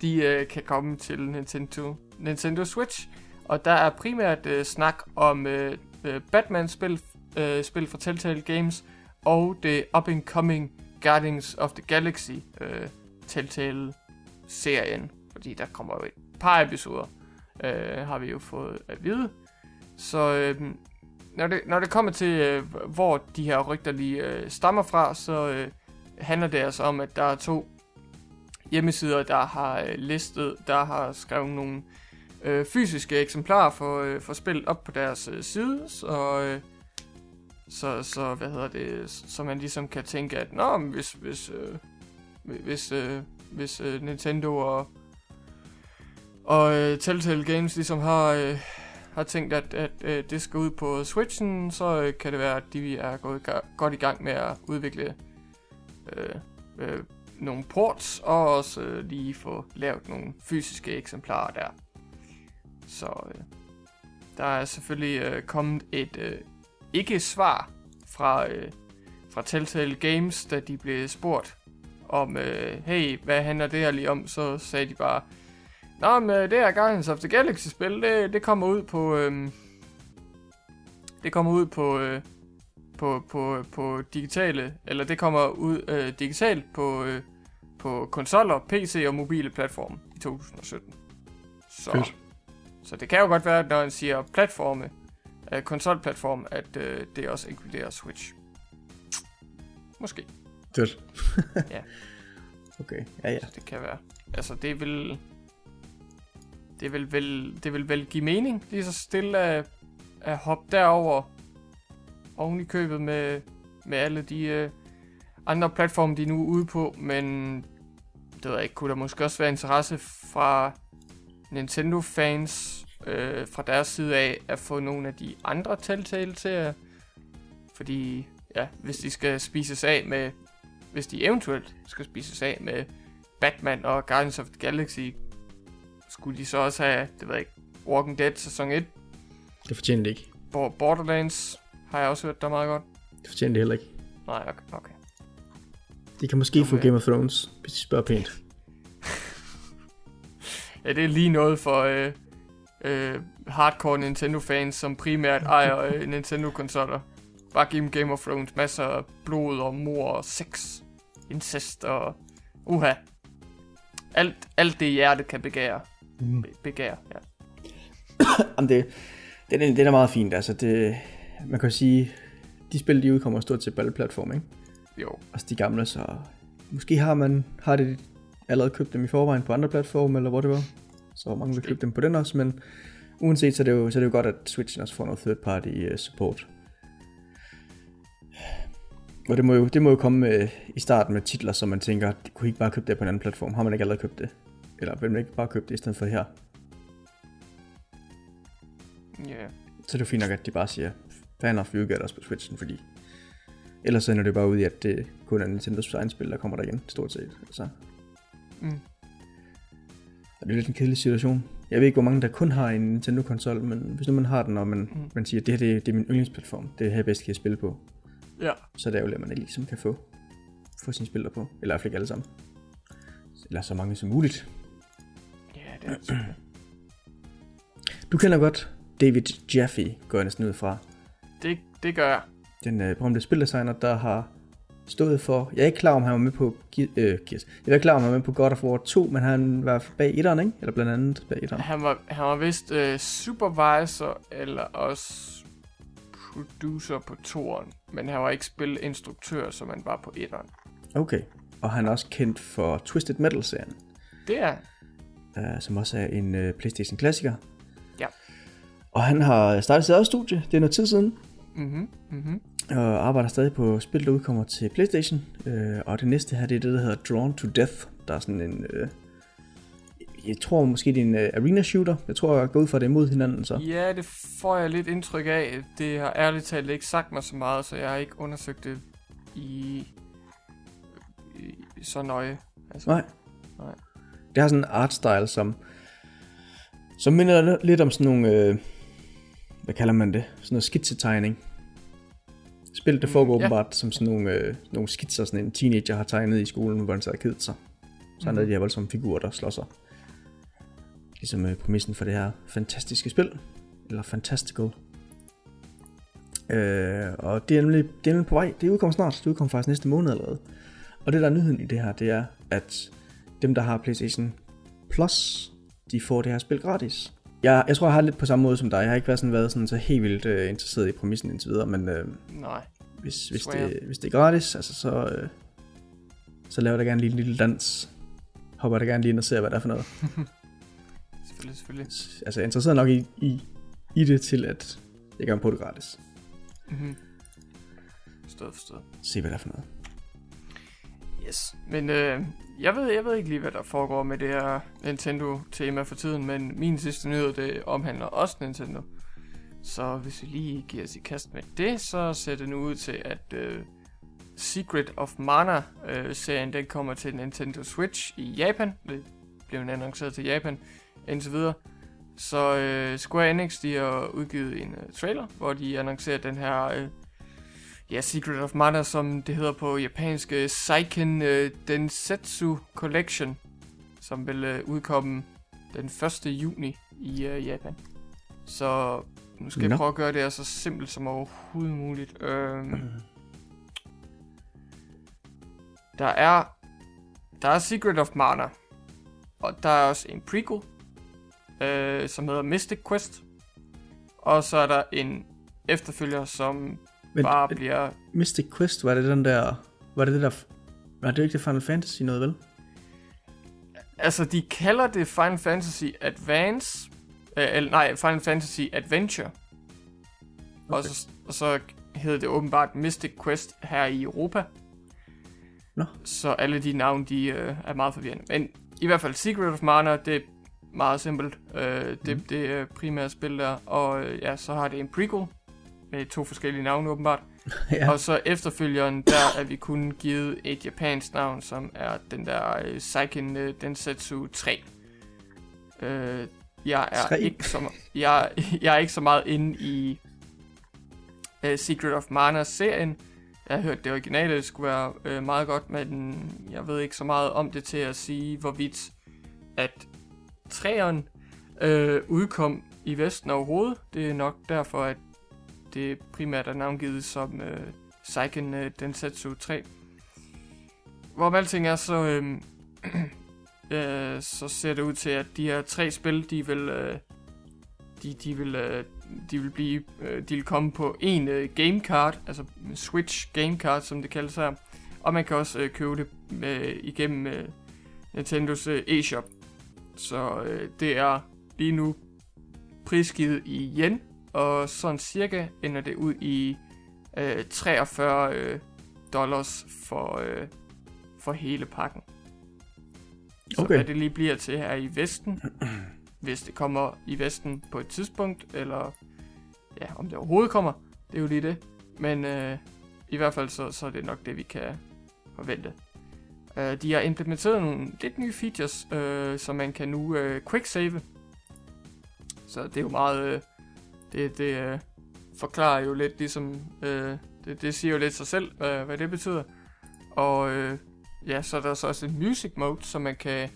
Speaker 2: de øh, kan komme til Nintendo, Nintendo Switch. Og der er primært øh, snak om øh, øh Batman-spil øh, spil fra Telltale Games, og det up-and-coming Guardians of the Galaxy øh, Telltale-serien. Fordi der kommer jo et par episoder, øh, har vi jo fået at vide. Så øh, når, det, når det kommer til, øh, hvor de her rygter lige øh, stammer fra, så øh, handler det altså om, at der er to hjemmesider, der har øh, listet, der har skrevet nogle øh, fysiske eksemplarer for, øh, for spillet op på deres øh, side, så, øh, så, så, hvad hedder det, så man ligesom kan tænke, at nå, hvis, hvis, øh, hvis, øh, hvis øh, Nintendo og, og øh, Telltale Games ligesom har, øh, har tænkt, at, at øh, det skal ud på Switchen, så øh, kan det være, at de er gået godt i gang med at udvikle øh, øh, nogle ports, og også øh, lige få lavet nogle fysiske eksemplarer der. Så øh, der er selvfølgelig øh, kommet et øh, ikke-svar fra, øh, fra Telltale Games, da de blev spurgt om, øh, hey, hvad handler det her lige om? Så sagde de bare, Nå, men øh, det her Guardians of the Galaxy-spil, det, det kommer ud på... Øh, det kommer ud på... Øh, på, på, på digitale, eller det kommer ud øh, digitalt på, øh, på konsoller, PC og mobile platforme i 2017. Så,
Speaker 1: Fedt.
Speaker 2: så det kan jo godt være, når man siger platforme, øh, konsolplatform, at øh, det også inkluderer Switch. Måske.
Speaker 1: Dødt.
Speaker 2: Ja.
Speaker 1: Okay, ja ja.
Speaker 2: Så det kan være. Altså, det vil... Det vil vel, det vil vel give mening, lige så stille at, at hoppe derover oven i købet med, med alle de øh, andre platforme, de nu er ude på, men det ved jeg ikke, kunne der måske også være interesse fra Nintendo-fans øh, fra deres side af at få nogle af de andre Telltale til at, fordi ja, hvis de skal spises af med, hvis de eventuelt skal spises af med Batman og Guardians of the Galaxy, skulle de så også have, det ved jeg ikke, Walking Dead sæson 1,
Speaker 1: Det fortjener det ikke.
Speaker 2: Bo- Borderlands har jeg også hørt, der er meget godt.
Speaker 1: Det fortjener det heller ikke.
Speaker 2: Nej, okay. okay.
Speaker 1: De kan måske få
Speaker 2: Okay.
Speaker 1: Game of Thrones, hvis de spørger pænt.
Speaker 2: Ja, det er lige noget for øh, øh, hardcore Nintendo-fans, som primært ejer øh, Nintendo-konsoller. Bare giv dem Game of Thrones, masser af blod og mor og sex, incest og uha. Alt, alt det hjertet kan begære.
Speaker 1: Mm.
Speaker 2: Be- begære, ja.
Speaker 1: Jamen det, det, er, det er meget fint. Altså det, man kan jo sige, de spil, de udkommer stort til på alle platforme, ikke?
Speaker 2: Jo,
Speaker 1: Altså de gamle, så måske har man har det allerede købt dem i forvejen på andre platforme, eller hvor det var. Så mange vil købe dem på den også, men uanset, så er det jo, så er det jo godt, at Switchen også får noget third party uh, support. Og det må jo, det må jo komme med, i starten med titler, som man tænker, kunne I ikke bare købe det på en anden platform. Har man ikke allerede købt det? Eller vil man ikke bare købe det i stedet for her?
Speaker 2: ja.
Speaker 1: Så er det jo fint nok, at de bare siger, enough, vi udgiver det også på Switchen, fordi ellers så ender det bare ud i, at det kun er Nintendos egen spil, der kommer der igen, stort set. Altså,
Speaker 2: Mm.
Speaker 1: og det er lidt en kedelig situation. Jeg ved ikke, hvor mange der kun har en Nintendo-konsol, men hvis nu man har den, og man,
Speaker 2: Mm.
Speaker 1: man siger, at det her det, det er min yndlingsplatform, det er her jeg bedst kan jeg spille på,
Speaker 2: Ja.
Speaker 1: så er det ærgerligt, at man ikke ligesom kan få, få sine spillere på. Eller i hvert fald ikke alle sammen. Eller så mange som muligt.
Speaker 2: Det er selvfølgelig.
Speaker 1: Du kender godt David Jaffe, går jeg næsten ud fra.
Speaker 2: det, det gør jeg.
Speaker 1: den øh, berømte spildesigner, der har stået for... Jeg er ikke klar, om han var med på øh, Gears. Jeg er ikke klar, om han var med på God of War 2, men han var bag etteren, ikke? Eller blandt andet bag etteren.
Speaker 2: Han var, han var vist øh, supervisor, eller også producer på toren, men han var ikke spilinstruktør, som han var på etteren.
Speaker 1: Okay. Og han er også kendt for Twisted Metal-serien,
Speaker 2: Det er
Speaker 1: øh, som også er en øh, PlayStation-klassiker.
Speaker 2: Ja.
Speaker 1: Og han har startet sit eget studie, det er noget tid siden,
Speaker 2: Mhm, mhm.
Speaker 1: og arbejder stadig på spil, der udkommer til PlayStation. Øh, og det næste her, det er det, der hedder Drawn to Death. Der er sådan en... Øh, jeg tror måske, det er en øh, arena shooter. Jeg tror, jeg går ud fra det imod hinanden, så.
Speaker 2: Ja, det får jeg lidt indtryk af. Det har ærligt talt ikke sagt mig så meget, så jeg har ikke undersøgt det i, i så nøje. Altså.
Speaker 1: Nej. Det har sådan en art style, som, som minder lidt om sådan nogle, øh, hvad kalder man det, sådan noget skitsetegning. Spillet det
Speaker 2: Mm,
Speaker 1: foregår
Speaker 2: ja.
Speaker 1: åbenbart som sådan nogle, øh, nogle skitser, sådan en teenager har tegnet i skolen, hvor han så har kedet sig. Så er
Speaker 2: Mhm.
Speaker 1: de her voldsomme figurer, der slår sig. Ligesom øh, præmissen for det her fantastiske spil. Eller Fantastical. Øh, og det er, nemlig, det er nemlig på vej. Det udkommer snart. Det udkommer faktisk næste måned allerede. Og det der er nyheden i det her, det er, at dem der har PlayStation Plus, de får det her spil gratis. Jeg, jeg tror, jeg har lidt på samme måde som dig. Jeg har ikke været sådan, været sådan så helt vildt øh, interesseret i præmissen indtil videre, men øh,
Speaker 2: Nej.
Speaker 1: hvis, hvis,
Speaker 2: Swear.
Speaker 1: det, hvis det er gratis, altså, så, øh, så laver jeg gerne lige en lille dans. Hopper da gerne lige ind og ser, hvad der er for noget.
Speaker 2: Selvfølgelig, selvfølgelig.
Speaker 1: Altså, jeg er interesseret nok i, i, i det til, at jeg gerne på det gratis.
Speaker 2: Mhm. Forstået, forstået.
Speaker 1: Se, hvad der er for noget.
Speaker 2: Yes. Men øh, jeg, ved, jeg ved ikke lige, hvad der foregår med det her Nintendo-tema for tiden, men min sidste nyhed, det omhandler også Nintendo. Så hvis vi lige giver os i kast med det, så ser det nu ud til, at øh, Secret of Mana-serien, øh, den kommer til Nintendo Switch i Japan. Det blev annonceret til Japan indtil videre. Så øh, Square Enix, de har udgivet en øh, trailer, hvor de annoncerer den her øh, Ja, Secret of Mana, som det hedder på japansk, uh, Seiken uh, Densetsu Collection, som vil uh, udkomme den 1. juni i uh, Japan. Så nu skal
Speaker 1: Nå.
Speaker 2: jeg prøve at gøre det her så simpelt som overhovedet muligt. Um, der er der er Secret of Mana, og der er også en prequel, uh, som hedder Mystic Quest, og så er der en efterfølger, som
Speaker 1: Men
Speaker 2: bare bliver
Speaker 1: Mystic Quest, var det den der... Var det det der... Var det ikke det Final Fantasy noget, vel?
Speaker 2: Altså, de kalder det Final Fantasy Advance. Øh, eller, nej, Final Fantasy Adventure. Okay. Og, så, og så hedder det åbenbart Mystic Quest her i Europa.
Speaker 1: Nå.
Speaker 2: Så alle de navne, de øh, er meget forvirrende. Men i hvert fald Secret of Mana, det er meget simpelt. Øh, det,
Speaker 1: Mhm.
Speaker 2: det er primært spil der. Og øh, ja, så har det en prequel. Med to forskellige navne åbenbart.
Speaker 1: ja.
Speaker 2: Og så efterfølgeren, der er vi kun givet et japansk navn, som er den der uh, Seiken uh, Densetsu 3. Uh, jeg, er
Speaker 1: Tre?
Speaker 2: ikke så, jeg, jeg er ikke så meget inde i uh, Secret of Mana-serien. Jeg har hørt, det originale skulle være uh, meget godt, men jeg ved ikke så meget om det til at sige, hvorvidt at træeren uh, udkom i Vesten overhovedet. Det er nok derfor, at det primært er navngivet som øh, Seiken øh, Densetsu 3. Hvorom alting er, så, øh, øh, så ser det ud til, at de her tre spil, de vil, øh, de, de vil, øh, de vil blive, øh, de vil komme på en øh, game card, altså Switch game card, som det kaldes her. Og man kan også øh, købe det med, igennem øh, Nintendos øh, eShop. Så øh, det er lige nu prisgivet i yen, og sådan cirka ender det ud i øh, 43 øh, dollars for, øh, for hele pakken. Så
Speaker 1: Okay.
Speaker 2: hvad det lige bliver til her i Vesten, hvis det kommer i Vesten på et tidspunkt, eller ja, om det overhovedet kommer, det er jo lige det. Men øh, i hvert fald så, så er det nok det, vi kan forvente. Øh, de har implementeret nogle lidt nye features, øh, så man kan nu øh, quicksave. Så det er jo meget... Øh, det det øh, forklarer jo lidt ligesom... Øh, det, det siger jo lidt sig selv, hvad, hvad det betyder. Og øh, ja, så er der så også en music mode, så man kan,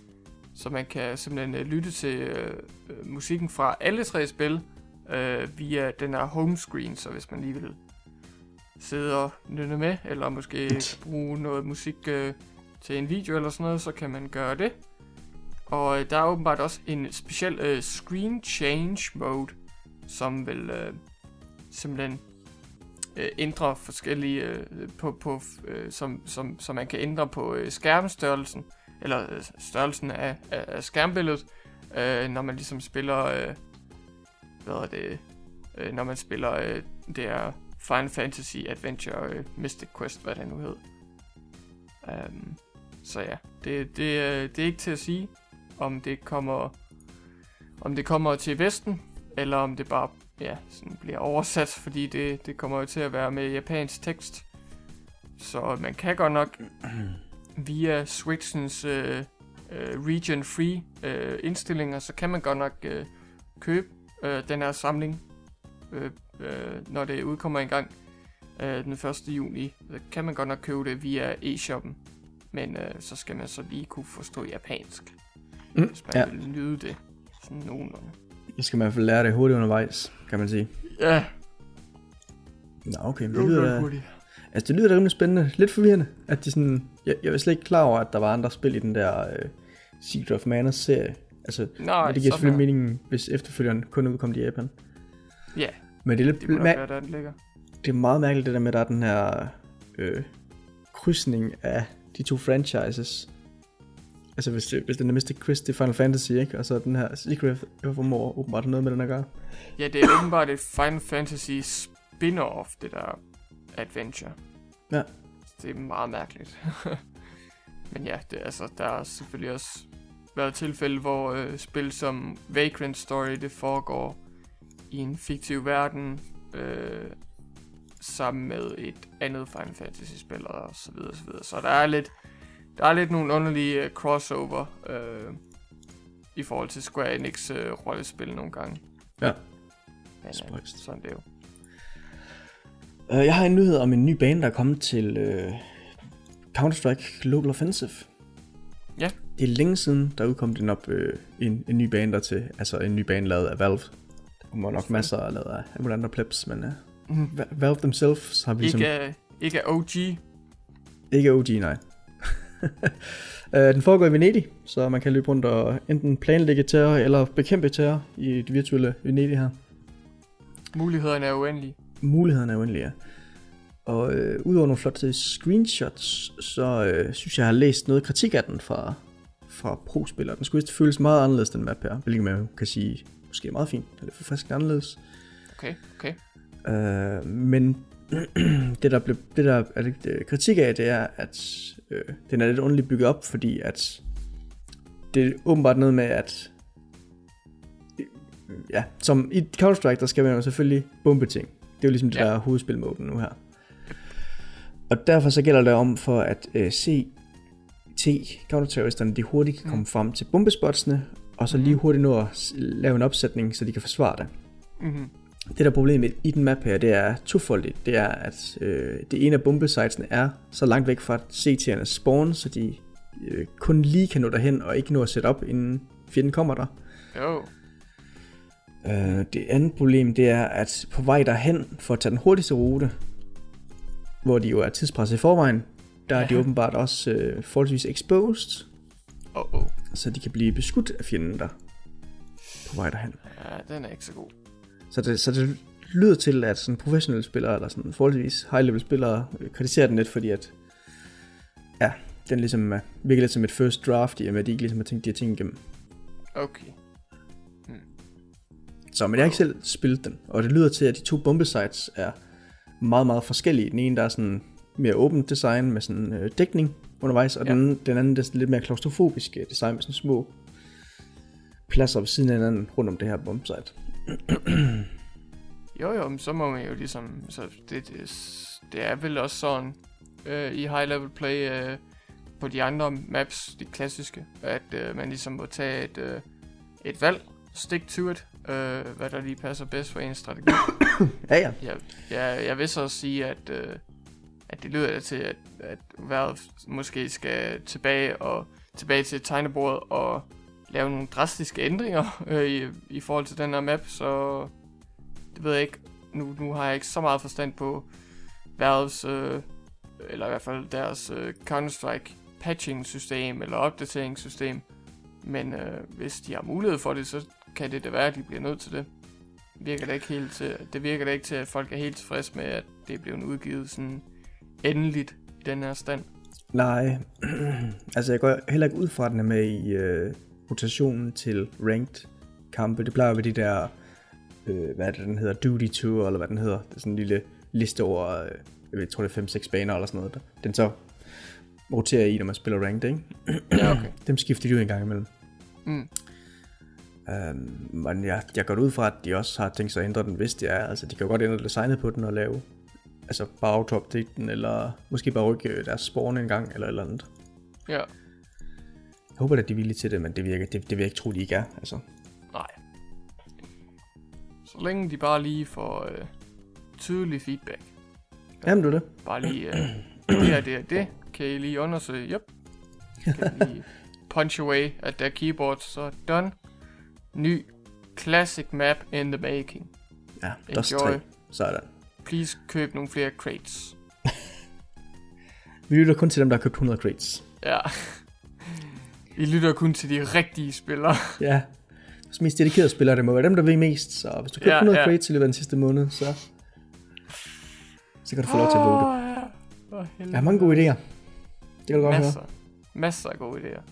Speaker 2: så man kan simpelthen øh, lytte til øh, øh, musikken fra alle tre spil øh, via den her home screen, så hvis man lige vil sidde og nynne med, eller måske bruge noget musik øh, til en video eller sådan noget, så kan man gøre det. Og øh, der er åbenbart også en speciel øh, screen change mode, som vil øh, simpelthen øh, ændre forskellige, øh, på, på, øh, som, som, som man kan ændre på øh, skærmstørrelsen, eller øh, størrelsen af, af, af skærmbilledet, øh, når man ligesom spiller, øh, hvad er det, øh, når man spiller øh, det er Final Fantasy Adventure øh, Mystic Quest, hvad det nu hed. Um, så ja, det, det, øh, det er ikke til at sige, om det kommer om det kommer til Vesten, eller om det bare ja, sådan bliver oversat, fordi det, det kommer jo til at være med japansk tekst. Så man kan godt nok via Switchens øh, øh, region free øh, indstillinger, så kan man godt nok øh, købe øh, den her samling, øh, øh, når det udkommer en gang øh, den 1. juni. Så kan man godt nok købe det via e-shoppen, men øh, så skal man så lige kunne forstå japansk,
Speaker 1: Mm,
Speaker 2: hvis man
Speaker 1: ja.
Speaker 2: vil nyde det sådan nogenlunde.
Speaker 1: Så skal man i hvert fald lære det hurtigt undervejs, kan man sige.
Speaker 2: Ja,
Speaker 1: Nå, okay. Men
Speaker 2: det
Speaker 1: det lyder,
Speaker 2: hurtigt.
Speaker 1: altså, det lyder da rimelig spændende. Lidt forvirrende, at de sådan... Jeg, jeg var slet ikke klar over, at der var andre spil i den der øh, Secret of Mana serie. Altså,
Speaker 2: Nej,
Speaker 1: men det giver selvfølgelig mening, hvis efterfølgeren kun udkommet i Japan.
Speaker 2: Ja,
Speaker 1: Men det er, lidt,
Speaker 2: det
Speaker 1: ma-
Speaker 2: være, der den ligger.
Speaker 1: det er meget mærkeligt, det der med, at der er den her øh, krydsning af de to franchises. Altså, hvis, det, hvis den er Mystic Quest i Final Fantasy, ikke? Og så den her Secret of More åbenbart noget med den at gøre.
Speaker 2: Ja, det er åbenbart et Final Fantasy spin-off, det der adventure.
Speaker 1: Ja.
Speaker 2: Det er meget mærkeligt. Men ja, det, er altså, der har selvfølgelig også været tilfælde, hvor øh, spil som Vagrant Story, det foregår i en fiktiv verden, øh, sammen med et andet Final Fantasy spil og så videre, så videre. Så der er lidt, der er lidt nogle underlige øh, crossover øh, i forhold til Square Enix øh, rollespil nogle gange.
Speaker 1: Ja.
Speaker 2: Men, øh,
Speaker 1: Spøjst.
Speaker 2: sådan er det jo.
Speaker 1: Uh, jeg har en nyhed om en ny bane, der er kommet til uh, Counter-Strike Global Offensive.
Speaker 2: Ja.
Speaker 1: Det er længe siden, der udkom den op uh, en, en ny bane der til. Altså en ny bane lavet af Valve. Der kommer nok masser lavet af andre plebs, men uh. Va- Valve themselves har vi ligesom...
Speaker 2: Ikke, af- ikke af OG.
Speaker 1: Ikke OG, nej. Øh, den foregår i Venedig, så man kan løbe rundt og enten planlægge terror eller bekæmpe terror i det virtuelle Venedig her.
Speaker 2: Mulighederne er uendelige.
Speaker 1: Mulighederne er uendelige, ja. Og øh, udover nogle flotte screenshots, så øh, synes jeg, jeg har læst noget kritik af den fra, fra pro-spillere. Den skulle vist føles meget anderledes, den map her, hvilket man kan sige måske er meget fint. Den er forfriskende anderledes.
Speaker 2: Okay, okay.
Speaker 1: Øh, men det der, blev, det der er det, det, kritik af, det er, at øh, den er lidt underligt bygget op, fordi at det er åbenbart noget med, at øh, ja, som i Counter-Strike, der skal man jo selvfølgelig bombe ting. Det er jo ligesom det
Speaker 2: Ja.
Speaker 1: der hovedspilmåden nu her. Og derfor så gælder det om for, at øh, CT, counterterroristerne, de hurtigt kan komme frem til bombespotsene, og så lige hurtigt nå at lave en opsætning, så de kan forsvare det.
Speaker 2: Mm-hmm.
Speaker 1: Det der problem i den map her, det er tofoldigt. Det er, at øh, det ene af bombesitesene er så langt væk fra CT'ernes spawn, så de øh, kun lige kan nå derhen og ikke nå at sætte op, inden fjenden kommer der.
Speaker 2: Jo.
Speaker 1: Øh, det andet problem, det er, at på vej derhen, for at tage den hurtigste rute, hvor de jo er tidspresset i forvejen, der er de
Speaker 2: Ja.
Speaker 1: åbenbart også øh, forholdsvis exposed,
Speaker 2: Oh, oh.
Speaker 1: så de kan blive beskudt af fjenden der på vej derhen.
Speaker 2: Ja, den er ikke så god.
Speaker 1: Så det, så det lyder til, at sådan professionelle spillere, eller sådan forholdsvis high-level spillere, øh, kritiserer den lidt, fordi at, ja, den ligesom uh, virker lidt som et first draft, i og med, at de ikke ligesom har tænkt de her ting igennem.
Speaker 2: Okay.
Speaker 1: Så, men jeg har ikke selv spillet den, og det lyder til, at de to bombesites er meget, meget forskellige. Den ene, der er sådan mere åbent design med sådan øh, dækning undervejs, og
Speaker 2: Ja.
Speaker 1: den, den anden, der er sådan lidt mere klaustrofobisk øh, design med sådan små pladser ved siden af hinanden rundt om det her bombesite.
Speaker 2: Jo, jo, men så må man jo ligesom... Så det, det, det er vel også sådan øh, i high level play øh, på de andre maps, de klassiske, at øh, man ligesom må tage et, øh, et valg, stick to it, øh, hvad der lige passer bedst for ens strategi.
Speaker 1: Ja, ja.
Speaker 2: Jeg, jeg, jeg vil så sige, at, øh, at det lyder til, at, at Valve måske skal tilbage og tilbage til tegnebordet og lave nogle drastiske ændringer øh, i, i forhold til den her map, så det ved jeg ikke. Nu, nu har jeg ikke så meget forstand på Valves, øh, eller i hvert fald deres øh, Counter-Strike patching system eller opdateringssystem. Men øh, hvis de har mulighed for det, så kan det da være, at de bliver nødt til det. virker det ikke helt til, det virker det ikke til, at folk er helt tilfredse med, at det er blevet udgivet sådan endeligt i den her stand.
Speaker 1: Nej, altså jeg går heller ikke ud fra, at den er med i øh, rotationen til ranked kampe. Det plejer være de der, øh, hvad er det, den hedder, Duty Tour, eller hvad den hedder. Det er sådan en lille liste over, øh, jeg tror det er 5-6 baner eller sådan noget. Der. Den så roterer i, når man spiller ranked, ikke?
Speaker 2: Ja, okay.
Speaker 1: Dem skifter de ud en gang imellem.
Speaker 2: Mm.
Speaker 1: Um, men jeg, jeg går ud fra, at de også har tænkt sig at ændre den, hvis det er. Altså, de kan jo godt ændre designet på den og lave, altså bare auto den, eller måske bare rykke deres spawn en gang, eller eller andet.
Speaker 2: Ja,
Speaker 1: håber, at de er villige til det, men det, virker, det, det vil jeg ikke tro, de ikke er. Altså.
Speaker 2: nej. Så længe de bare lige får øh, tydelig feedback.
Speaker 1: Jamen, du det.
Speaker 2: Bare lige, øh, det er det er det. Kan I lige undersøge? Yep. Kan I lige punch away at their keyboards, så done. Ny classic map in the making.
Speaker 1: Ja, Dust
Speaker 2: Enjoy.
Speaker 1: 3. Sådan.
Speaker 2: Please køb nogle flere crates.
Speaker 1: Vi lytter kun til dem, der har købt 100 crates.
Speaker 2: Ja. I lytter kun til de rigtige spillere.
Speaker 1: Ja. De mest dedikerede spillere, det må være dem, der ved mest. Så hvis du køber
Speaker 2: Ja,
Speaker 1: 100
Speaker 2: ja.
Speaker 1: crates i løbet af den sidste måned, så, så kan du få lov til at vote.
Speaker 2: Ja.
Speaker 1: Jeg har mange gode idéer. Det kan du godt høre.
Speaker 2: Masser. Masser af gode idéer.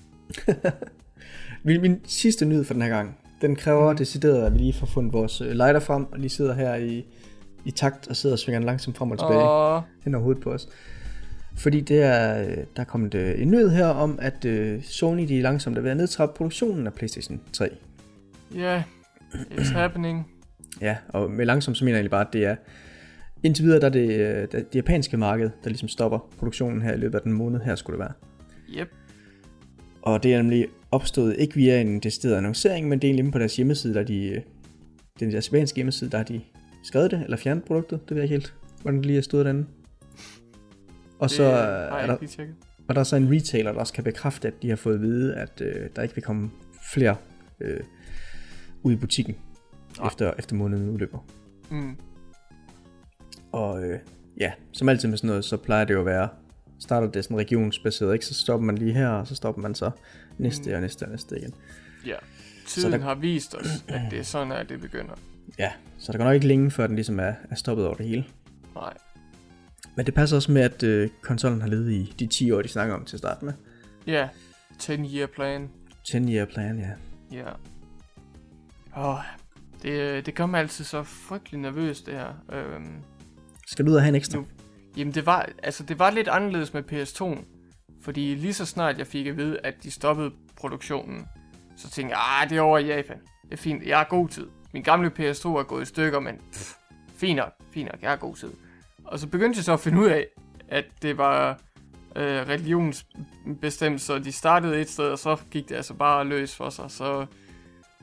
Speaker 1: Min, min sidste nyhed for den her gang, den kræver mm. decideret, at vi lige får fundet vores øh, lighter frem, og lige sidder her i, i takt og sidder og svinger den langsomt frem og tilbage oh. Hen over hovedet på os. Fordi det er, øh, der er kommet øh, en nyhed her om, at øh, Sony de er langsomt er ved at nedtrappe produktionen af PlayStation 3.
Speaker 2: ja, it's happening.
Speaker 1: Ja, og med langsomt så mener jeg egentlig bare, at det er indtil videre, der er det, øh, det japanske marked, der ligesom stopper produktionen her i løbet af den måned her, skulle det være.
Speaker 2: Yep.
Speaker 1: Og det er nemlig opstået ikke via en decideret annoncering, men det er egentlig inde på deres hjemmeside, der de, den deres japanske hjemmeside, der har de skrevet det, eller fjernet produktet, det ved jeg ikke helt, hvordan det lige er stået derinde. Og så
Speaker 2: det, har
Speaker 1: er der,
Speaker 2: ikke lige tjekket.
Speaker 1: og der er så en retailer, der også kan bekræfte, at de har fået at vide, at øh, der ikke vil komme flere øh, ud i butikken,
Speaker 2: Nej.
Speaker 1: efter, efter måneden udløber.
Speaker 2: Mm.
Speaker 1: Og øh, ja, som altid med sådan noget, så plejer det jo at være, starter det sådan regionsbaseret, ikke? Så stopper man lige her, og så stopper man så næste og næste og næste igen.
Speaker 2: Ja. Tiden
Speaker 1: der-
Speaker 2: har vist os, at det er sådan, at det begynder.
Speaker 1: Ja, så der går nok ikke længe, før den ligesom er, er stoppet over det hele.
Speaker 2: Nej.
Speaker 1: Men det passer også med, at øh, konsollen har levet i de 10 år, de snakker om til at starte med.
Speaker 2: Ja. 10 year plan.
Speaker 1: 10 year plan, ja.
Speaker 2: Ja. Åh, det, det gør mig altid så frygtelig nervøs, det her. Øhm,
Speaker 1: Skal du ud og have en ekstra?
Speaker 2: Nu- jamen, det var, altså, det var lidt anderledes med PS2'en. Fordi lige så snart jeg fik at vide, at de stoppede produktionen, så tænkte jeg, ah, det er over i Japan. Det er fint, jeg har god tid. Min gamle PS2 er gået i stykker, men pff, fint nok, fint nok, jeg har god tid. Og så begyndte jeg så at finde ud af, at det var øh, religionsbestemt, så de startede et sted, og så gik det altså bare løs for sig. Så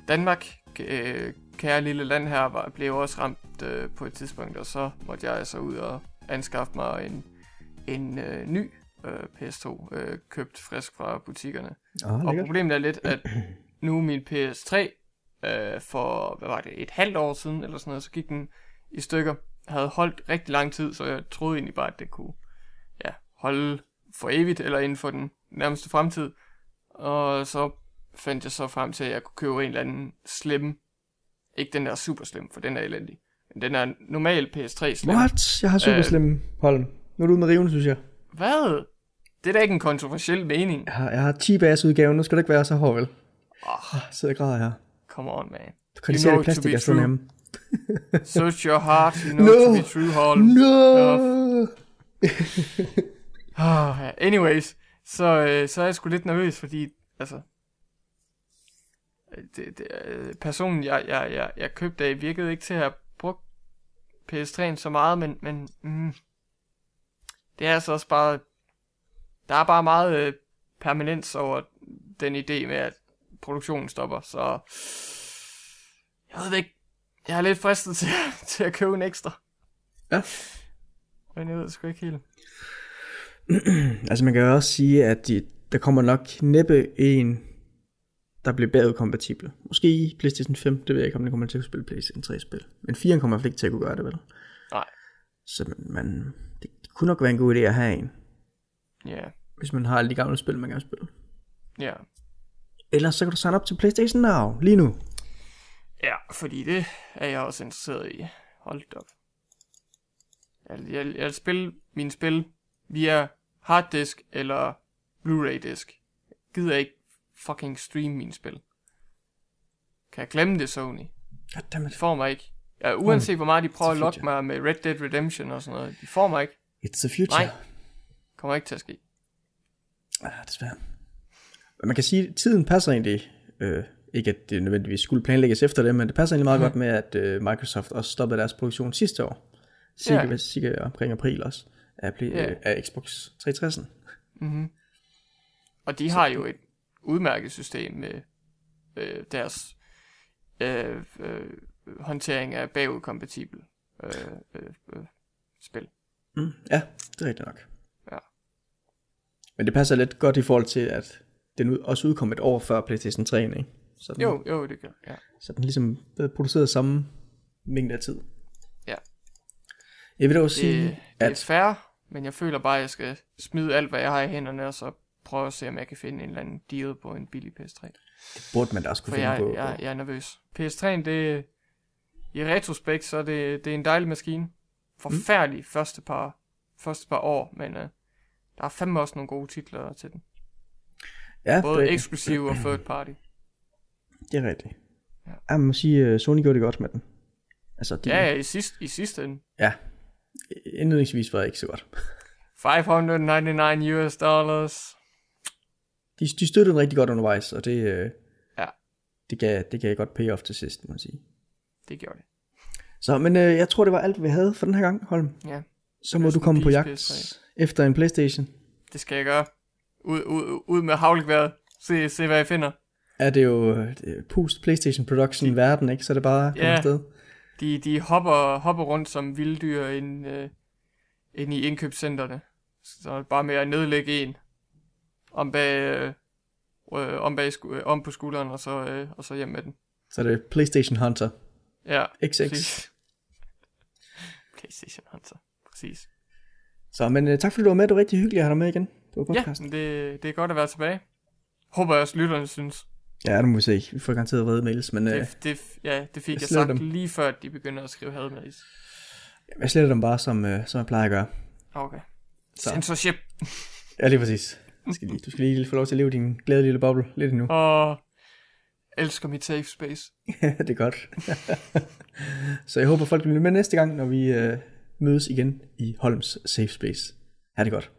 Speaker 2: Danmark, øh, kære lille land her, var, blev også ramt øh, på et tidspunkt, og så måtte jeg altså ud og anskaffe mig en, en øh, ny øh, PS2, øh, købt frisk fra butikkerne.
Speaker 1: Åh,
Speaker 2: Og problemet er lidt, at nu min PS3 øh, for, hvad var det, et halvt år siden, eller sådan noget, så gik den i stykker. Havde holdt rigtig lang tid, så jeg troede egentlig bare, at det kunne ja, holde for evigt, eller inden for den nærmeste fremtid. Og så fandt jeg så frem til, at jeg kunne købe en eller anden slim. Ikke den der super slim, for den er elendig. Men den er normal PS3 slim.
Speaker 1: What? Jeg har super
Speaker 2: Øh.
Speaker 1: slim hold. Nu er du ude med riven, synes jeg.
Speaker 2: Hvad? Det er da ikke en kontroversiel mening.
Speaker 1: Jeg har, jeg har cheap ass udgaven. Nu skal du ikke være så hård, vel?
Speaker 2: Oh,
Speaker 1: Jeg sidder og græder her.
Speaker 2: come on, man.
Speaker 1: Du
Speaker 2: know
Speaker 1: det
Speaker 2: it to
Speaker 1: plastik, jeg sidder
Speaker 2: true.
Speaker 1: hjemme.
Speaker 2: Search your heart, you know
Speaker 1: No.
Speaker 2: to be true, Holm.
Speaker 1: No!
Speaker 2: Oh, ja. Anyways, så, øh, så er jeg sgu lidt nervøs, fordi, altså, øh, det, det, øh, personen, jeg, jeg, jeg, jeg købte af, virkede ikke til at have brugt PS3'en så meget, men, men mm, det er altså også bare, der er bare meget øh, permanens over den idé med, at produktionen stopper, så jeg ved ikke, jeg er lidt fristet til, til at købe en ekstra.
Speaker 1: Ja.
Speaker 2: Men jeg ved sgu ikke helt.
Speaker 1: Altså man kan jo også sige, at de, der kommer nok næppe en, der bliver bagudkompatibel. Måske i PlayStation 5, det ved jeg ikke, om den kommer til at spille PlayStation 3-spil. Men 4 kommer i hvert fald ikke til at kunne gøre det, vel?
Speaker 2: Nej.
Speaker 1: Så man, det, det kunne nok være en god idé at have en,
Speaker 2: Ja,
Speaker 1: hvis man har alle de gamle spil, man gerne spille.
Speaker 2: ja.
Speaker 1: Ellers så kan du signe op til PlayStation Now, lige nu.
Speaker 2: Ja, fordi det er jeg også interesseret i. Hold op. Jeg, jeg, jeg vil spille mine spil via harddisk eller Blu-ray disk. Jeg gider ikke fucking stream mine spil. Kan jeg glemme det, Sony?
Speaker 1: Goddammit.
Speaker 2: De får mig ikke. Ja, uanset hvor meget de prøver at lokke mig med Red Dead Redemption og sådan noget. De får mig ikke.
Speaker 1: It's the future.
Speaker 2: Nej. Kommer ikke til at ske.
Speaker 1: Ah, desværre. Men man kan sige, at tiden passer egentlig, øh, ikke at det nødvendigvis skulle planlægges efter det, men det passer egentlig meget
Speaker 2: Mhm.
Speaker 1: godt med, at øh, Microsoft også stoppede deres produktion sidste år. Cirka, yeah. cirka omkring april også, af,
Speaker 2: Ja.
Speaker 1: øh, af Xbox 360'en.
Speaker 2: Mm-hmm. Og de har jo et udmærket system med øh, deres øh, øh, håndtering af bagudkompatibel øh, øh, øh, spil.
Speaker 1: Mm, ja, det er rigtigt nok.
Speaker 2: Ja.
Speaker 1: Men det passer lidt godt i forhold til, at den ud, også udkom et år før PlayStation 3, ikke? Så den,
Speaker 2: Jo, jo, det gør. Ja.
Speaker 1: Så den ligesom er produceret samme mængde af tid.
Speaker 2: Ja.
Speaker 1: Jeg vil dog
Speaker 2: Det,
Speaker 1: sige,
Speaker 2: det er
Speaker 1: at
Speaker 2: fair, men jeg føler bare, at jeg skal smide alt, hvad jeg har i hænderne, og så prøve at se, om jeg kan finde en eller anden deal på en billig PS3.
Speaker 1: burde man da også kunne
Speaker 2: For
Speaker 1: finde
Speaker 2: jeg,
Speaker 1: på.
Speaker 2: jeg, jeg er nervøs. PS3'en, det i retrospekt, så er det, det er en dejlig maskine. Forfærdelig mm. første, par, første par år, men uh, der er fandme også nogle gode titler til den.
Speaker 1: ja, det
Speaker 2: Både
Speaker 1: er rigtigt.
Speaker 2: eksklusiv og third party.
Speaker 1: Det er rigtigt.
Speaker 2: Ja.
Speaker 1: Ja. Jeg må sige, at Sony gjorde det godt med den. Altså, de,
Speaker 2: Ja, ja, i, sidst, i sidste ende.
Speaker 1: ja. Indledningsvis var det ikke så godt.
Speaker 2: 599 US dollars.
Speaker 1: De, de støttede den rigtig godt undervejs, og det, øh,
Speaker 2: Ja.
Speaker 1: det, gav, det gav godt payoff til sidst, må man sige.
Speaker 2: Det gjorde det.
Speaker 1: Så, men øh, jeg tror, det var alt, vi havde for den her gang, Holm.
Speaker 2: Ja,
Speaker 1: Så må du komme på jagt
Speaker 2: PS3.
Speaker 1: efter en Playstation.
Speaker 2: det skal jeg gøre. Ud, ud, ud med havlgværet. Se, se, hvad jeg finder.
Speaker 1: Er det jo øh, er post Playstation production verden, ikke? Så er det bare at komme
Speaker 2: Ja.
Speaker 1: afsted.
Speaker 2: De, de hopper, hopper rundt som vilddyr ind, øh, ind i indkøbscentrene. Så er bare med at nedlægge en om, bag, øh, øh, om, bag, sku- øh, om på skulderen, og så, øh, og så hjem med den.
Speaker 1: Så er det Playstation Hunter
Speaker 2: Ja,
Speaker 1: XX.
Speaker 2: præcis. PlayStation Hunter. Præcis.
Speaker 1: Så, men øh, tak fordi du var med. Det var rigtig hyggeligt at have dig med igen på
Speaker 2: Ja,
Speaker 1: podcasten.
Speaker 2: men det, det er godt at være tilbage. Håber jeg også lytterne synes.
Speaker 1: Ja, det må vi se. Vi får garanteret vrede mails, men øh,
Speaker 2: Det, det, ja, det fik
Speaker 1: jeg
Speaker 2: jeg sagt
Speaker 1: dem.
Speaker 2: lige før, at de begynder at skrive hadmails.
Speaker 1: jeg sletter dem bare, som, øh, som jeg plejer at gøre.
Speaker 2: Okay.
Speaker 1: Så.
Speaker 2: Censorship.
Speaker 1: Ja, lige præcis. Du skal lige, du skal lige få lov til at leve din glade lille boble lidt endnu.
Speaker 2: Og elsker mit safe space.
Speaker 1: det er godt. så jeg håber, folk vil blive med næste gang, når vi øh, mødes igen i Holms Safe Space. Ha' det godt.